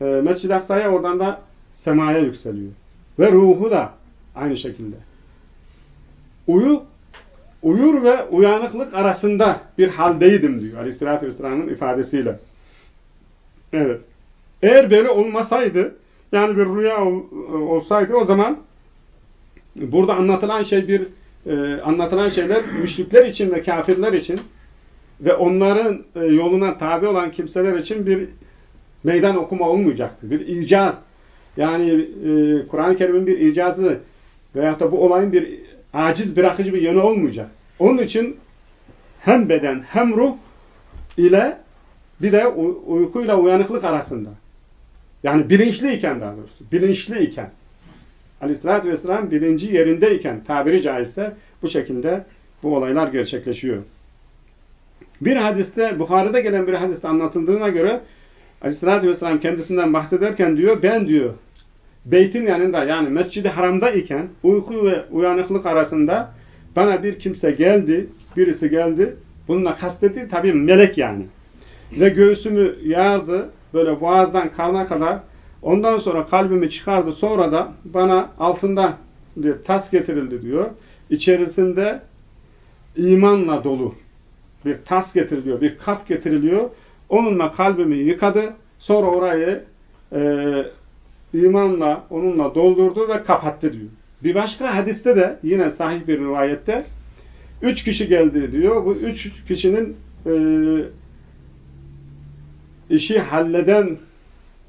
e, Mescid-i oradan da semaya yükseliyor. Ve ruhu da aynı şekilde. Uyu, uyur ve uyanıklık arasında bir haldeydim diyor Aleyhisselatü Vesselam'ın ifadesiyle. Evet. Eğer böyle olmasaydı, yani bir rüya ol, olsaydı o zaman burada anlatılan şey bir e, anlatılan şeyler müşrikler için ve kafirler için ve onların e, yoluna tabi olan kimseler için bir meydan okuma olmayacaktı. Bir icaz. Yani e, Kur'an-ı Kerim'in bir icazı veyahut da bu olayın bir aciz bırakıcı bir yönü olmayacak. Onun için hem beden hem ruh ile bir de uykuyla uyanıklık arasında. Yani bilinçliyken daha doğrusu. Bilinçliyken. Aleyhissalatü vesselam bilinci yerindeyken tabiri caizse bu şekilde bu olaylar gerçekleşiyor. Bir hadiste, Bukhari'de gelen bir hadiste anlatıldığına göre Aleyhissalatü vesselam kendisinden bahsederken diyor, ben diyor, beytin yanında yani mescidi haramda iken uyku ve uyanıklık arasında bana bir kimse geldi, birisi geldi. Bununla kastetti tabii melek yani. Ve göğsümü yardı, böyle boğazdan karna kadar. Ondan sonra kalbimi çıkardı. Sonra da bana altında bir tas getirildi diyor. İçerisinde imanla dolu bir tas getiriliyor, bir kap getiriliyor. Onunla kalbimi yıkadı. Sonra orayı e, imanla, onunla doldurdu ve kapattı diyor. Bir başka hadiste de yine sahih bir rivayette üç kişi geldi diyor. Bu üç kişinin e, işi halleden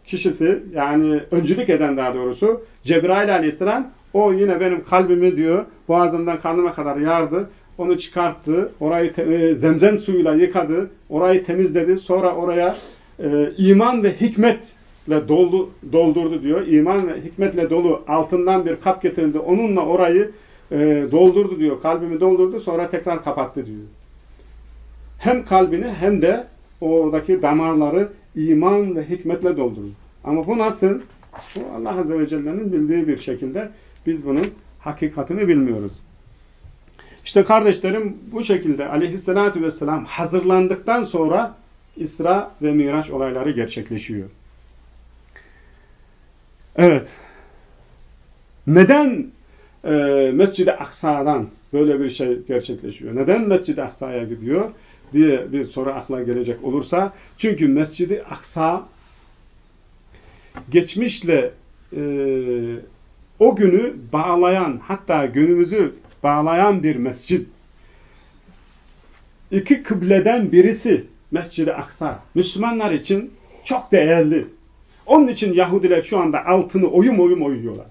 kişisi yani öncülük eden daha doğrusu Cebrail aleyhisselam o yine benim kalbimi diyor boğazımdan karnıma kadar yardı. Onu çıkarttı. Orayı e, zemzem suyuyla yıkadı. Orayı temizledi. Sonra oraya e, iman ve hikmetle doldu, doldurdu diyor. İman ve hikmetle dolu altından bir kap getirildi. Onunla orayı e, doldurdu diyor. Kalbimi doldurdu. Sonra tekrar kapattı diyor. Hem kalbini hem de oradaki damarları iman ve hikmetle doldurur. Ama bu nasıl? Bu Allah Azze ve Celle'nin bildiği bir şekilde biz bunun hakikatini bilmiyoruz. İşte kardeşlerim bu şekilde aleyhissalatü vesselam hazırlandıktan sonra İsra ve Miraç olayları gerçekleşiyor. Evet. Neden e, Mescid-i Aksa'dan böyle bir şey gerçekleşiyor? Neden Mescid-i Aksa'ya gidiyor? diye bir soru akla gelecek olursa çünkü Mescid-i Aksa geçmişle e, o günü bağlayan hatta günümüzü bağlayan bir mescid. İki kıbleden birisi Mescid-i Aksa. Müslümanlar için çok değerli. Onun için Yahudiler şu anda altını oyum oyum oyuyorlar.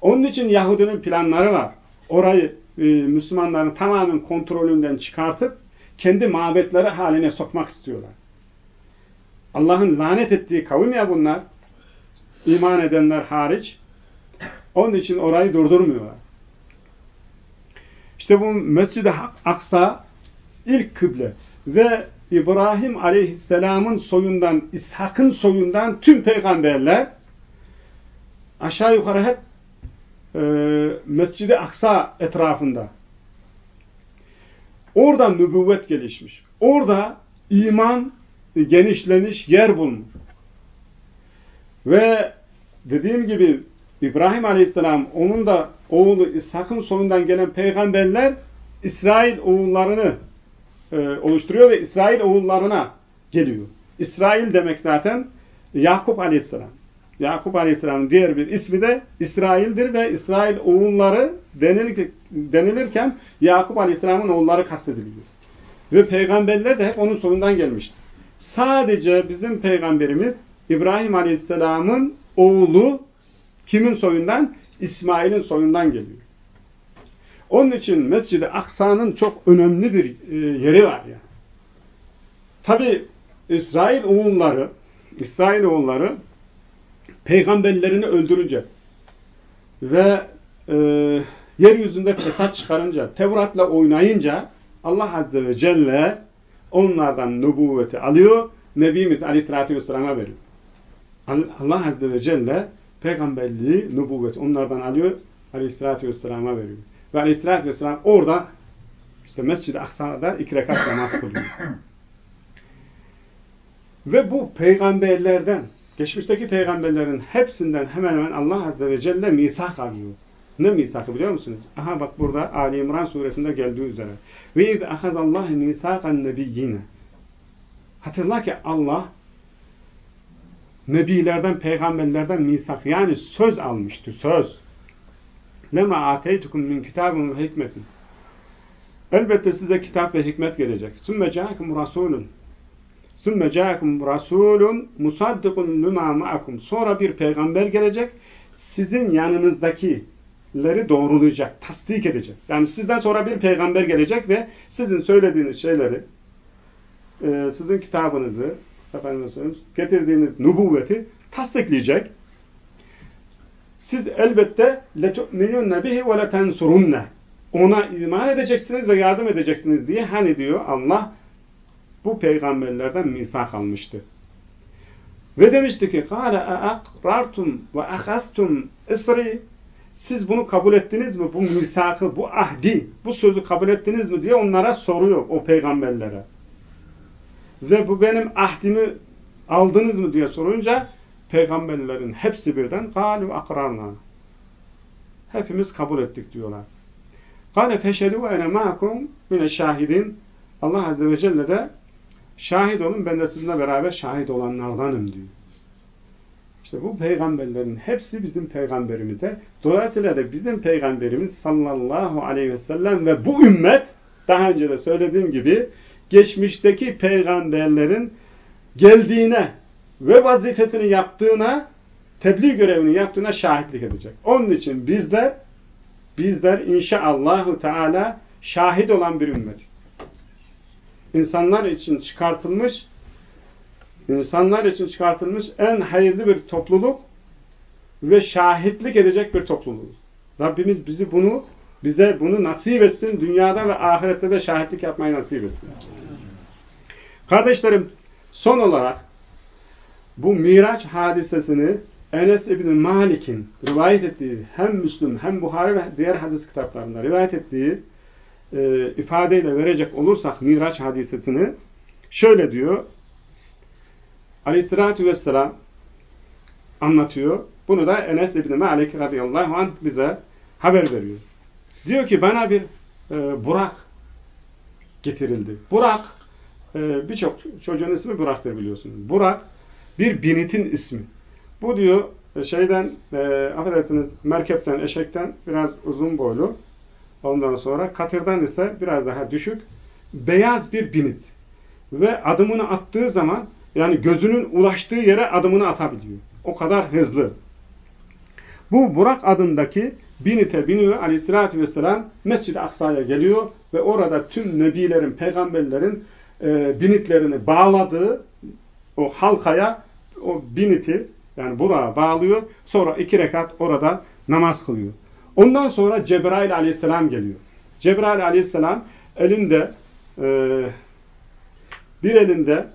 Onun için Yahudinin planları var. Orayı e, Müslümanların tamamen kontrolünden çıkartıp kendi mabetleri haline sokmak istiyorlar. Allah'ın lanet ettiği kavim ya bunlar. iman edenler hariç. Onun için orayı durdurmuyorlar. İşte bu Mescid-i Aksa ilk kıble ve İbrahim Aleyhisselam'ın soyundan, İshak'ın soyundan tüm peygamberler aşağı yukarı hep e, Mescid-i Aksa etrafında Orada nübüvvet gelişmiş. Orada iman genişlemiş, yer bulmuş. Ve dediğim gibi İbrahim Aleyhisselam, onun da oğlu İshak'ın soyundan gelen peygamberler İsrail oğullarını e, oluşturuyor ve İsrail oğullarına geliyor. İsrail demek zaten Yakup Aleyhisselam. Yakup Aleyhisselam'ın diğer bir ismi de İsrail'dir ve İsrail oğulları denilirken Yakup Aleyhisselam'ın oğulları kastediliyor. Ve peygamberler de hep onun soyundan gelmiştir. Sadece bizim peygamberimiz İbrahim Aleyhisselam'ın oğlu kimin soyundan? İsmail'in soyundan geliyor. Onun için Mescid-i Aksa'nın çok önemli bir e, yeri var yani. Tabi İsrail oğulları İsrail oğulları peygamberlerini öldürünce ve e, yeryüzünde fesat çıkarınca, Tevrat'la oynayınca Allah Azze ve Celle onlardan nübüvveti alıyor Nebimiz Aleyhisselatü Vesselam'a veriyor. Allah Azze ve Celle peygamberliği, nübüvvet onlardan alıyor, Aleyhisselatü Vesselam'a veriyor. Ve Aleyhisselatü Vesselam orada işte Mescid-i Aksa'da iki rekat namaz kılıyor. Ve bu peygamberlerden, geçmişteki peygamberlerin hepsinden hemen hemen Allah Azze ve Celle misak alıyor. Ne misakı biliyor musunuz? Aha bak burada Ali İmran suresinde geldiği üzere. Ve iz ahazallahu misakan nebiyyine. Hatırla ki Allah nebilerden, peygamberlerden misak yani söz almıştı, söz. Lema ateytukum min kitabun ve hikmetin. Elbette size kitap ve hikmet gelecek. Sümme ca'akum rasulun. Sümme ca'akum rasulun musaddikun lima ma'akum. Sonra bir peygamber gelecek. Sizin yanınızdakileri doğrulayacak, tasdik edecek. Yani sizden sonra bir peygamber gelecek ve sizin söylediğiniz şeyleri, e, sizin kitabınızı, efendim getirdiğiniz nübüvveti tasdikleyecek Siz elbette لَتُؤْمِنُنَّ بِهِ وَلَتَنْصُرُنَّ Ona iman edeceksiniz ve yardım edeceksiniz diye hani diyor Allah bu peygamberlerden misak almıştı. Ve demişti ki قَالَ اَاَقْرَرْتُمْ وَاَخَسْتُمْ اِسْرِي Siz bunu kabul ettiniz mi? Bu misakı, bu ahdi, bu sözü kabul ettiniz mi diye onlara soruyor o peygamberlere. Ve bu benim ahdimi aldınız mı diye sorunca peygamberlerin hepsi birden galu akrarna. Hepimiz kabul ettik diyorlar. Kale feşhedü ve ene ma'akum mine şahidin. Allah Azze ve Celle de şahit olun ben de sizinle beraber şahit olanlardanım diyor. İşte bu peygamberlerin hepsi bizim peygamberimize. Dolayısıyla da bizim peygamberimiz sallallahu aleyhi ve sellem ve bu ümmet daha önce de söylediğim gibi geçmişteki peygamberlerin geldiğine ve vazifesini yaptığına, tebliğ görevini yaptığına şahitlik edecek. Onun için bizler bizler inşaallahu teala şahit olan bir ümmetiz. İnsanlar için çıkartılmış insanlar için çıkartılmış en hayırlı bir topluluk ve şahitlik edecek bir topluluk. Rabbimiz bizi bunu bize bunu nasip etsin. Dünyada ve ahirette de şahitlik yapmayı nasip etsin. Kardeşlerim son olarak bu Miraç hadisesini Enes İbni Malik'in rivayet ettiği hem Müslüm hem Buhari ve diğer hadis kitaplarında rivayet ettiği e, ifadeyle verecek olursak Miraç hadisesini şöyle diyor Aleyhissalatü vesselam anlatıyor. Bunu da Enes İbni Malik radıyallahu anh bize haber veriyor. Diyor ki bana bir e, Burak getirildi. Burak e, birçok çocuğun ismi Burak'tır biliyorsunuz. Burak bir binitin ismi. Bu diyor şeyden e, affedersiniz merkepten, eşekten biraz uzun boylu. Ondan sonra katırdan ise biraz daha düşük. Beyaz bir binit. Ve adımını attığı zaman yani gözünün ulaştığı yere adımını atabiliyor. O kadar hızlı. Bu Burak adındaki binite biniyor aleyhissalatü vesselam Mescid-i Aksa'ya geliyor ve orada tüm nebilerin, peygamberlerin e, binitlerini bağladığı o halkaya o biniti yani buraya bağlıyor. Sonra iki rekat orada namaz kılıyor. Ondan sonra Cebrail aleyhisselam geliyor. Cebrail aleyhisselam elinde e, bir elinde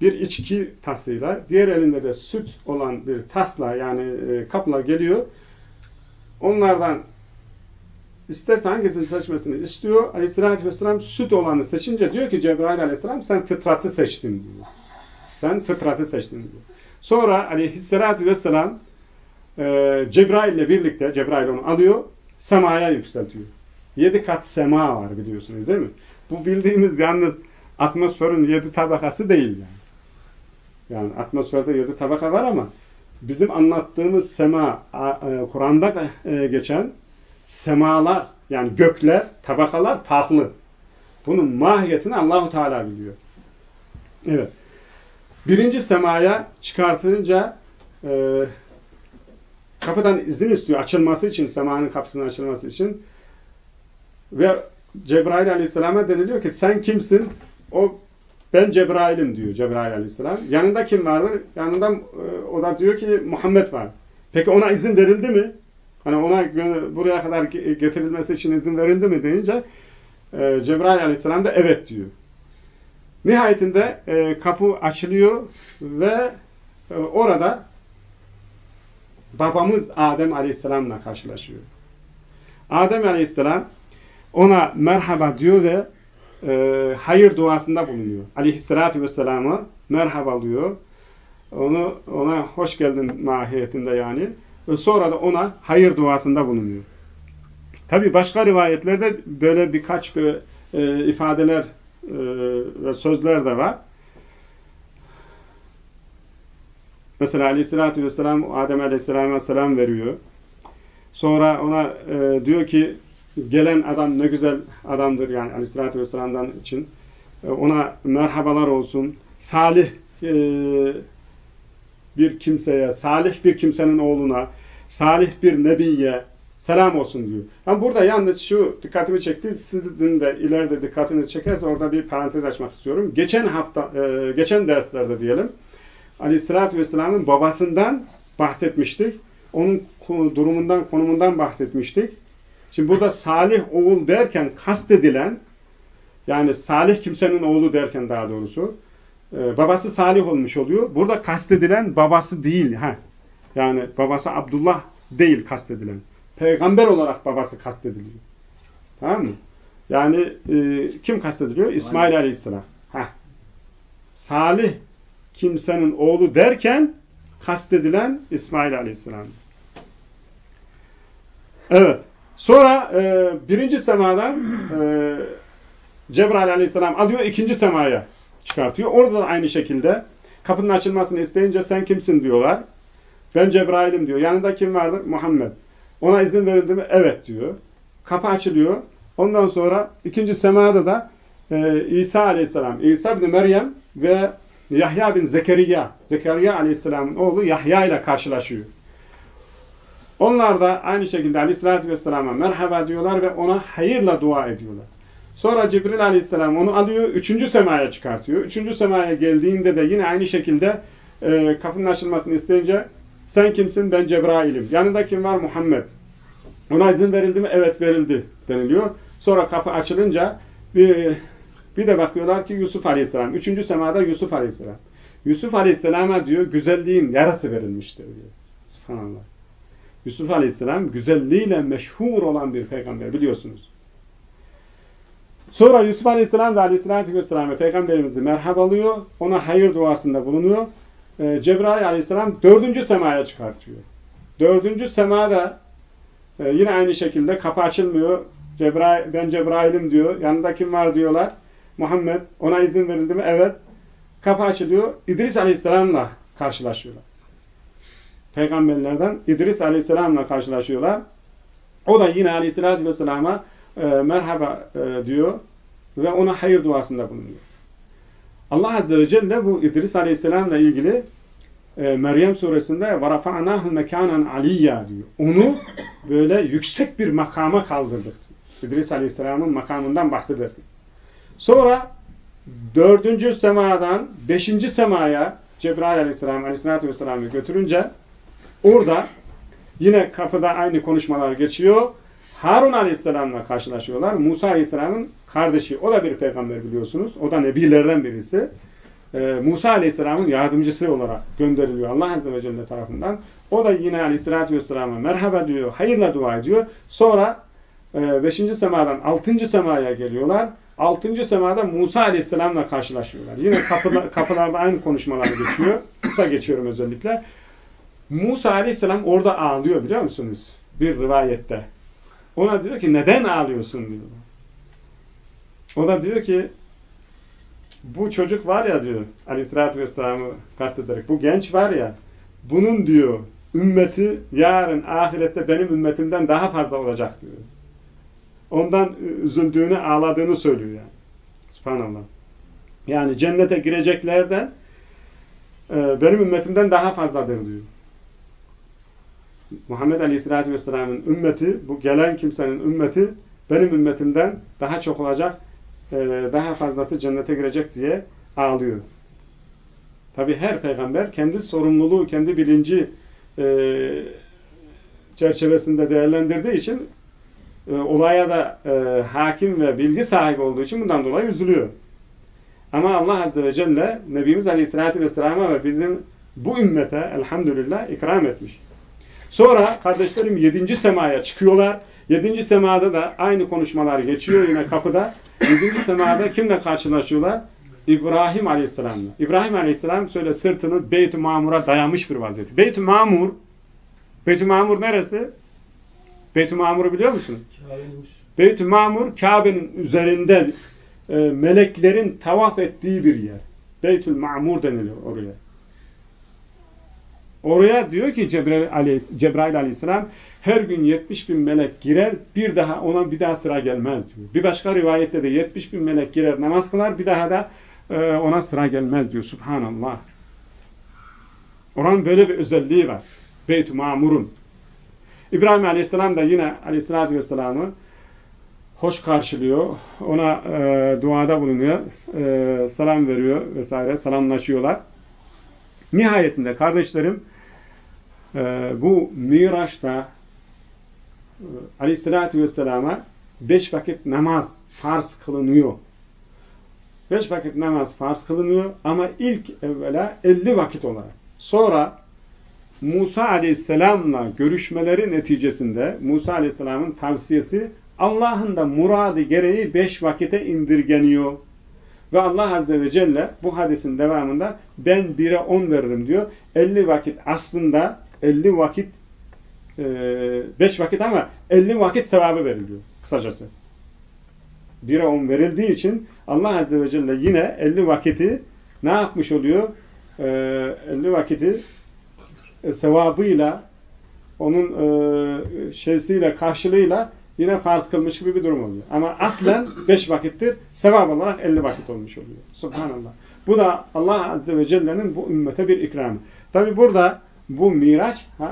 bir içki tasıyla, diğer elinde de süt olan bir tasla yani e, kapla geliyor. Onlardan isterse hangisini seçmesini istiyor. Aleyhissalatü vesselam süt olanı seçince diyor ki Cebrail aleyhisselam sen fıtratı seçtin diyor. Sen fıtratı seçtin diyor. Sonra aleyhissalatü vesselam e, Cebrail ile birlikte Cebrail onu alıyor semaya yükseltiyor. Yedi kat sema var biliyorsunuz değil mi? Bu bildiğimiz yalnız atmosferin yedi tabakası değil yani. Yani atmosferde yedi tabaka var ama bizim anlattığımız sema, e, Kur'an'da e, geçen semalar yani gökler, tabakalar farklı. Bunun mahiyetini Allahu Teala biliyor. Evet. Birinci semaya çıkartınca e, kapıdan izin istiyor açılması için, semanın kapısının açılması için. Ve Cebrail Aleyhisselam'a deniliyor ki sen kimsin? O ben Cebrail'im diyor Cebrail Aleyhisselam. Yanında kim vardır? Yanında e, o da diyor ki Muhammed var. Peki ona izin verildi mi? Hani ona buraya kadar getirilmesi için izin verildi mi deyince e, Cebrail aleyhisselam da evet diyor. Nihayetinde e, kapı açılıyor ve e, orada babamız Adem Aleyhisselam'la karşılaşıyor. Adem Aleyhisselam ona merhaba diyor ve e, hayır duasında bulunuyor. Aleyhisselatü Vesselam'a merhaba diyor. Onu, ona hoş geldin mahiyetinde yani. Ve sonra da ona hayır duasında bulunuyor. Tabi başka rivayetlerde böyle birkaç bir, e, ifadeler e, ve sözler de var. Mesela aleyhissalatü vesselam Adem aleyhisselama selam veriyor. Sonra ona e, diyor ki gelen adam ne güzel adamdır yani aleyhissalatü vesselam'dan için. E, ona merhabalar olsun. Salih e, bir kimseye, salih bir kimsenin oğluna, salih bir nebiye selam olsun diyor. Ama burada yalnız şu dikkatimi çekti. Sizin de ileride dikkatinizi çekerse orada bir parantez açmak istiyorum. Geçen hafta, e, geçen derslerde diyelim Aleyhisselatü Vesselam'ın babasından bahsetmiştik. Onun durumundan, konumundan bahsetmiştik. Şimdi burada salih oğul derken kastedilen, yani salih kimsenin oğlu derken daha doğrusu, e, babası salih olmuş oluyor. Burada kastedilen babası değil. Ha. Yani babası Abdullah değil kastedilen. Peygamber olarak babası kastediliyor. Tamam mı? Yani e, kim kastediliyor? İsmail Aleyhisselam. Ha. Salih kimsenin oğlu derken kastedilen İsmail Aleyhisselam. Evet. Sonra e, birinci semadan e, Cebrail Aleyhisselam alıyor ikinci semaya çıkartıyor. Orada da aynı şekilde kapının açılmasını isteyince sen kimsin diyorlar. Ben Cebrail'im diyor. Yanında kim vardır? Muhammed. Ona izin verildi mi? Evet diyor. Kapı açılıyor. Ondan sonra ikinci semada da e, İsa Aleyhisselam, İsa bin Meryem ve Yahya bin Zekeriya, Zekeriya Aleyhisselam'ın oğlu Yahya ile karşılaşıyor. Onlar da aynı şekilde Aleyhisselatü Vesselam'a merhaba diyorlar ve ona hayırla dua ediyorlar. Sonra Cibril Aleyhisselam onu alıyor, üçüncü semaya çıkartıyor. Üçüncü semaya geldiğinde de yine aynı şekilde e, kapının açılmasını isteyince sen kimsin? Ben Cebrail'im. Yanında kim var? Muhammed. Ona izin verildi mi? Evet verildi deniliyor. Sonra kapı açılınca bir, bir de bakıyorlar ki Yusuf Aleyhisselam. Üçüncü semada Yusuf Aleyhisselam. Yusuf Aleyhisselam'a diyor güzelliğin yarısı verilmiştir diyor. Subhanallah. Yusuf Aleyhisselam güzelliğiyle meşhur olan bir peygamber biliyorsunuz. Sonra Yusuf Aleyhisselam ve Aleyhisselatü Vesselam'a peygamberimizi merhabalıyor. Ona hayır duasında bulunuyor. Ee, Cebrail Aleyhisselam dördüncü semaya çıkartıyor. Dördüncü semada e, yine aynı şekilde kapı açılmıyor. Cebrail, ben Cebrail'im diyor. Yanında kim var diyorlar. Muhammed. Ona izin verildi mi? Evet. Kapı açılıyor. İdris Aleyhisselam'la karşılaşıyorlar. Peygamberlerden İdris Aleyhisselam'la karşılaşıyorlar. O da yine Aleyhisselatü Vesselam'a e, merhaba e, diyor ve ona hayır duasında bulunuyor. Allah Azze ve Celle bu İdris Aleyhisselam'la ilgili e, Meryem suresinde وَرَفَعْنَاهُ مَكَانًا عَلِيًّا diyor. Onu [LAUGHS] böyle yüksek bir makama kaldırdık. İdris Aleyhisselam'ın makamından bahseder. Sonra dördüncü semadan beşinci semaya Cebrail Aleyhisselam Aleyhisselatü Vesselam'ı götürünce orada yine kapıda aynı konuşmalar geçiyor. Harun Aleyhisselam'la karşılaşıyorlar. Musa Aleyhisselam'ın kardeşi. O da bir peygamber biliyorsunuz. O da nebilerden birisi. Ee, Musa Aleyhisselam'ın yardımcısı olarak gönderiliyor Allah Azze ve Celle tarafından. O da yine Aleyhisselatü Vesselam'a merhaba diyor, hayırla dua ediyor. Sonra 5. E, semadan 6. semaya geliyorlar. 6. semada Musa Aleyhisselam'la karşılaşıyorlar. Yine kapıda, [LAUGHS] kapılarda aynı konuşmalar geçiyor. Kısa geçiyorum özellikle. Musa Aleyhisselam orada ağlıyor biliyor musunuz? Bir rivayette. Ona diyor ki neden ağlıyorsun diyor. O da diyor ki bu çocuk var ya diyor Aleyhisselatü Vesselam'ı kastederek bu genç var ya bunun diyor ümmeti yarın ahirette benim ümmetimden daha fazla olacak diyor. Ondan üzüldüğünü ağladığını söylüyor yani. Subhanallah. Yani cennete gireceklerden e, benim ümmetimden daha fazladır diyor. Muhammed Aleyhisselatü Vesselam'ın ümmeti, bu gelen kimsenin ümmeti benim ümmetimden daha çok olacak, e, daha fazlası cennete girecek diye ağlıyor. Tabi her peygamber kendi sorumluluğu, kendi bilinci e, çerçevesinde değerlendirdiği için e, olaya da hakim ve bilgi sahibi olduğu için bundan dolayı üzülüyor. Ama Allah Azze ve Celle Nebimiz Aleyhisselatü Vesselam'a ve bizim bu ümmete elhamdülillah ikram etmiş. Sonra kardeşlerim yedinci semaya çıkıyorlar. Yedinci semada da aynı konuşmalar geçiyor yine kapıda. Yedinci semada kimle karşılaşıyorlar? İbrahim Aleyhisselam'la. İbrahim Aleyhisselam şöyle sırtını Beyt-i Mamur'a dayamış bir vaziyeti. Beyt-i Mamur Beyt-i Mamur neresi? Beyt-i Mamur'u biliyor musunuz? Beyt-i Mamur Kabe'nin üzerinde e, meleklerin tavaf ettiği bir yer. Beytül Mamur deniliyor oraya. Oraya diyor ki Cebrail, aleyhis Cebrail aleyhisselam her gün 70 bin melek girer bir daha ona bir daha sıra gelmez diyor. Bir başka rivayette de 70 bin melek girer namaz kılar bir daha da e, ona sıra gelmez diyor. Subhanallah. Oranın böyle bir özelliği var. Beyt-i Mamur'un. İbrahim aleyhisselam da yine aleyhissalatü vesselam'ı hoş karşılıyor. Ona e, duada bulunuyor. E, selam veriyor vesaire. Selamlaşıyorlar. Nihayetinde kardeşlerim e, bu Miraç'ta e, Aleyhisselatü Vesselam'a beş vakit namaz farz kılınıyor. Beş vakit namaz farz kılınıyor ama ilk evvela elli vakit olarak. Sonra Musa Aleyhisselam'la görüşmeleri neticesinde Musa Aleyhisselam'ın tavsiyesi Allah'ın da muradı gereği beş vakite indirgeniyor. Ve Allah Azze ve Celle bu hadisin devamında ben 1'e 10 veririm diyor. 50 vakit aslında 50 vakit 5 e, vakit ama 50 vakit sevabı veriliyor kısacası. 1'e 10 verildiği için Allah Azze ve Celle yine 50 vakiti ne yapmış oluyor? 50 e, vakiti e, sevabıyla onun şeysiyle karşılığıyla yine farz kılmış gibi bir durum oluyor. Ama aslen beş vakittir. Sevap olarak elli vakit olmuş oluyor. Subhanallah. Bu da Allah Azze ve Celle'nin bu ümmete bir ikramı. Tabi burada bu Miraç e,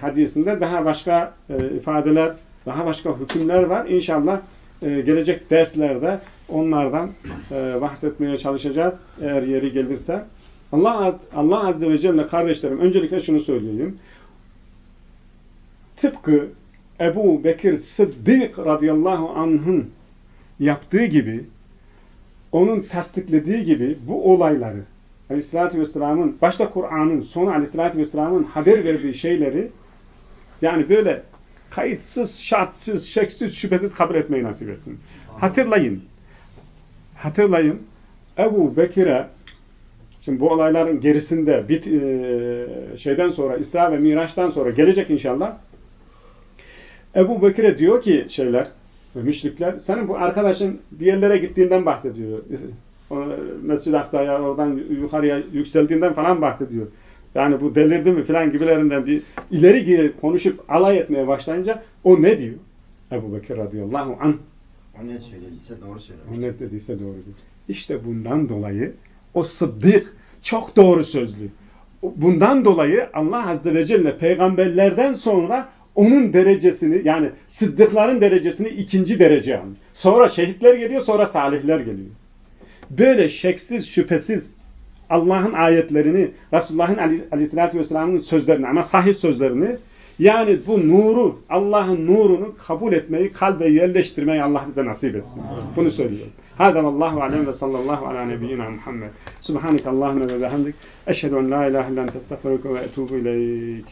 hadisinde daha başka e, ifadeler, daha başka hükümler var. İnşallah e, gelecek derslerde onlardan bahsetmeye çalışacağız. Eğer yeri gelirse. Allah, Allah Azze ve Celle kardeşlerim öncelikle şunu söyleyeyim. Tıpkı Ebu Bekir Sıddık radıyallahu anh'ın yaptığı gibi, onun tasdiklediği gibi bu olayları aleyhissalatü vesselamın, başta Kur'an'ın, sonra aleyhissalatü vesselamın haber verdiği şeyleri yani böyle kayıtsız, şartsız, şeksiz, şüphesiz kabul etmeyi nasip etsin. Hatırlayın. Hatırlayın. Ebu Bekir'e şimdi bu olayların gerisinde bit, e, şeyden sonra, İsra ve Miraç'tan sonra gelecek inşallah Ebu Bekir'e diyor ki şeyler, müşrikler, senin bu arkadaşın bir yerlere gittiğinden bahsediyor. Mescid-i Aksa'ya oradan yukarıya yükseldiğinden falan bahsediyor. Yani bu delirdi mi falan gibilerinden bir ileri geri konuşup alay etmeye başlayınca o ne diyor? Ebu Bekir radıyallahu anh. O ne söylediyse doğru söylemiş. O ne dediyse doğru diyor. İşte bundan dolayı o sıddık çok doğru sözlü. Bundan dolayı Allah Azze ve Celle peygamberlerden sonra onun derecesini yani sıddıkların derecesini ikinci derece almış. Sonra şehitler geliyor sonra salihler geliyor. Böyle şeksiz şüphesiz Allah'ın ayetlerini Resulullah'ın aleyhissalatü vesselam'ın sözlerini ama sahih sözlerini yani bu nuru Allah'ın nurunu kabul etmeyi kalbe yerleştirmeyi Allah bize nasip etsin. Bunu söylüyorum. Hâdâ vallahu alem ve sallallahu ala nebiyyina Muhammed. Subhaneke Allahümme ve bihamdik. Eşhedü en la ilahe illan testağfiruke ve etubu ileyk.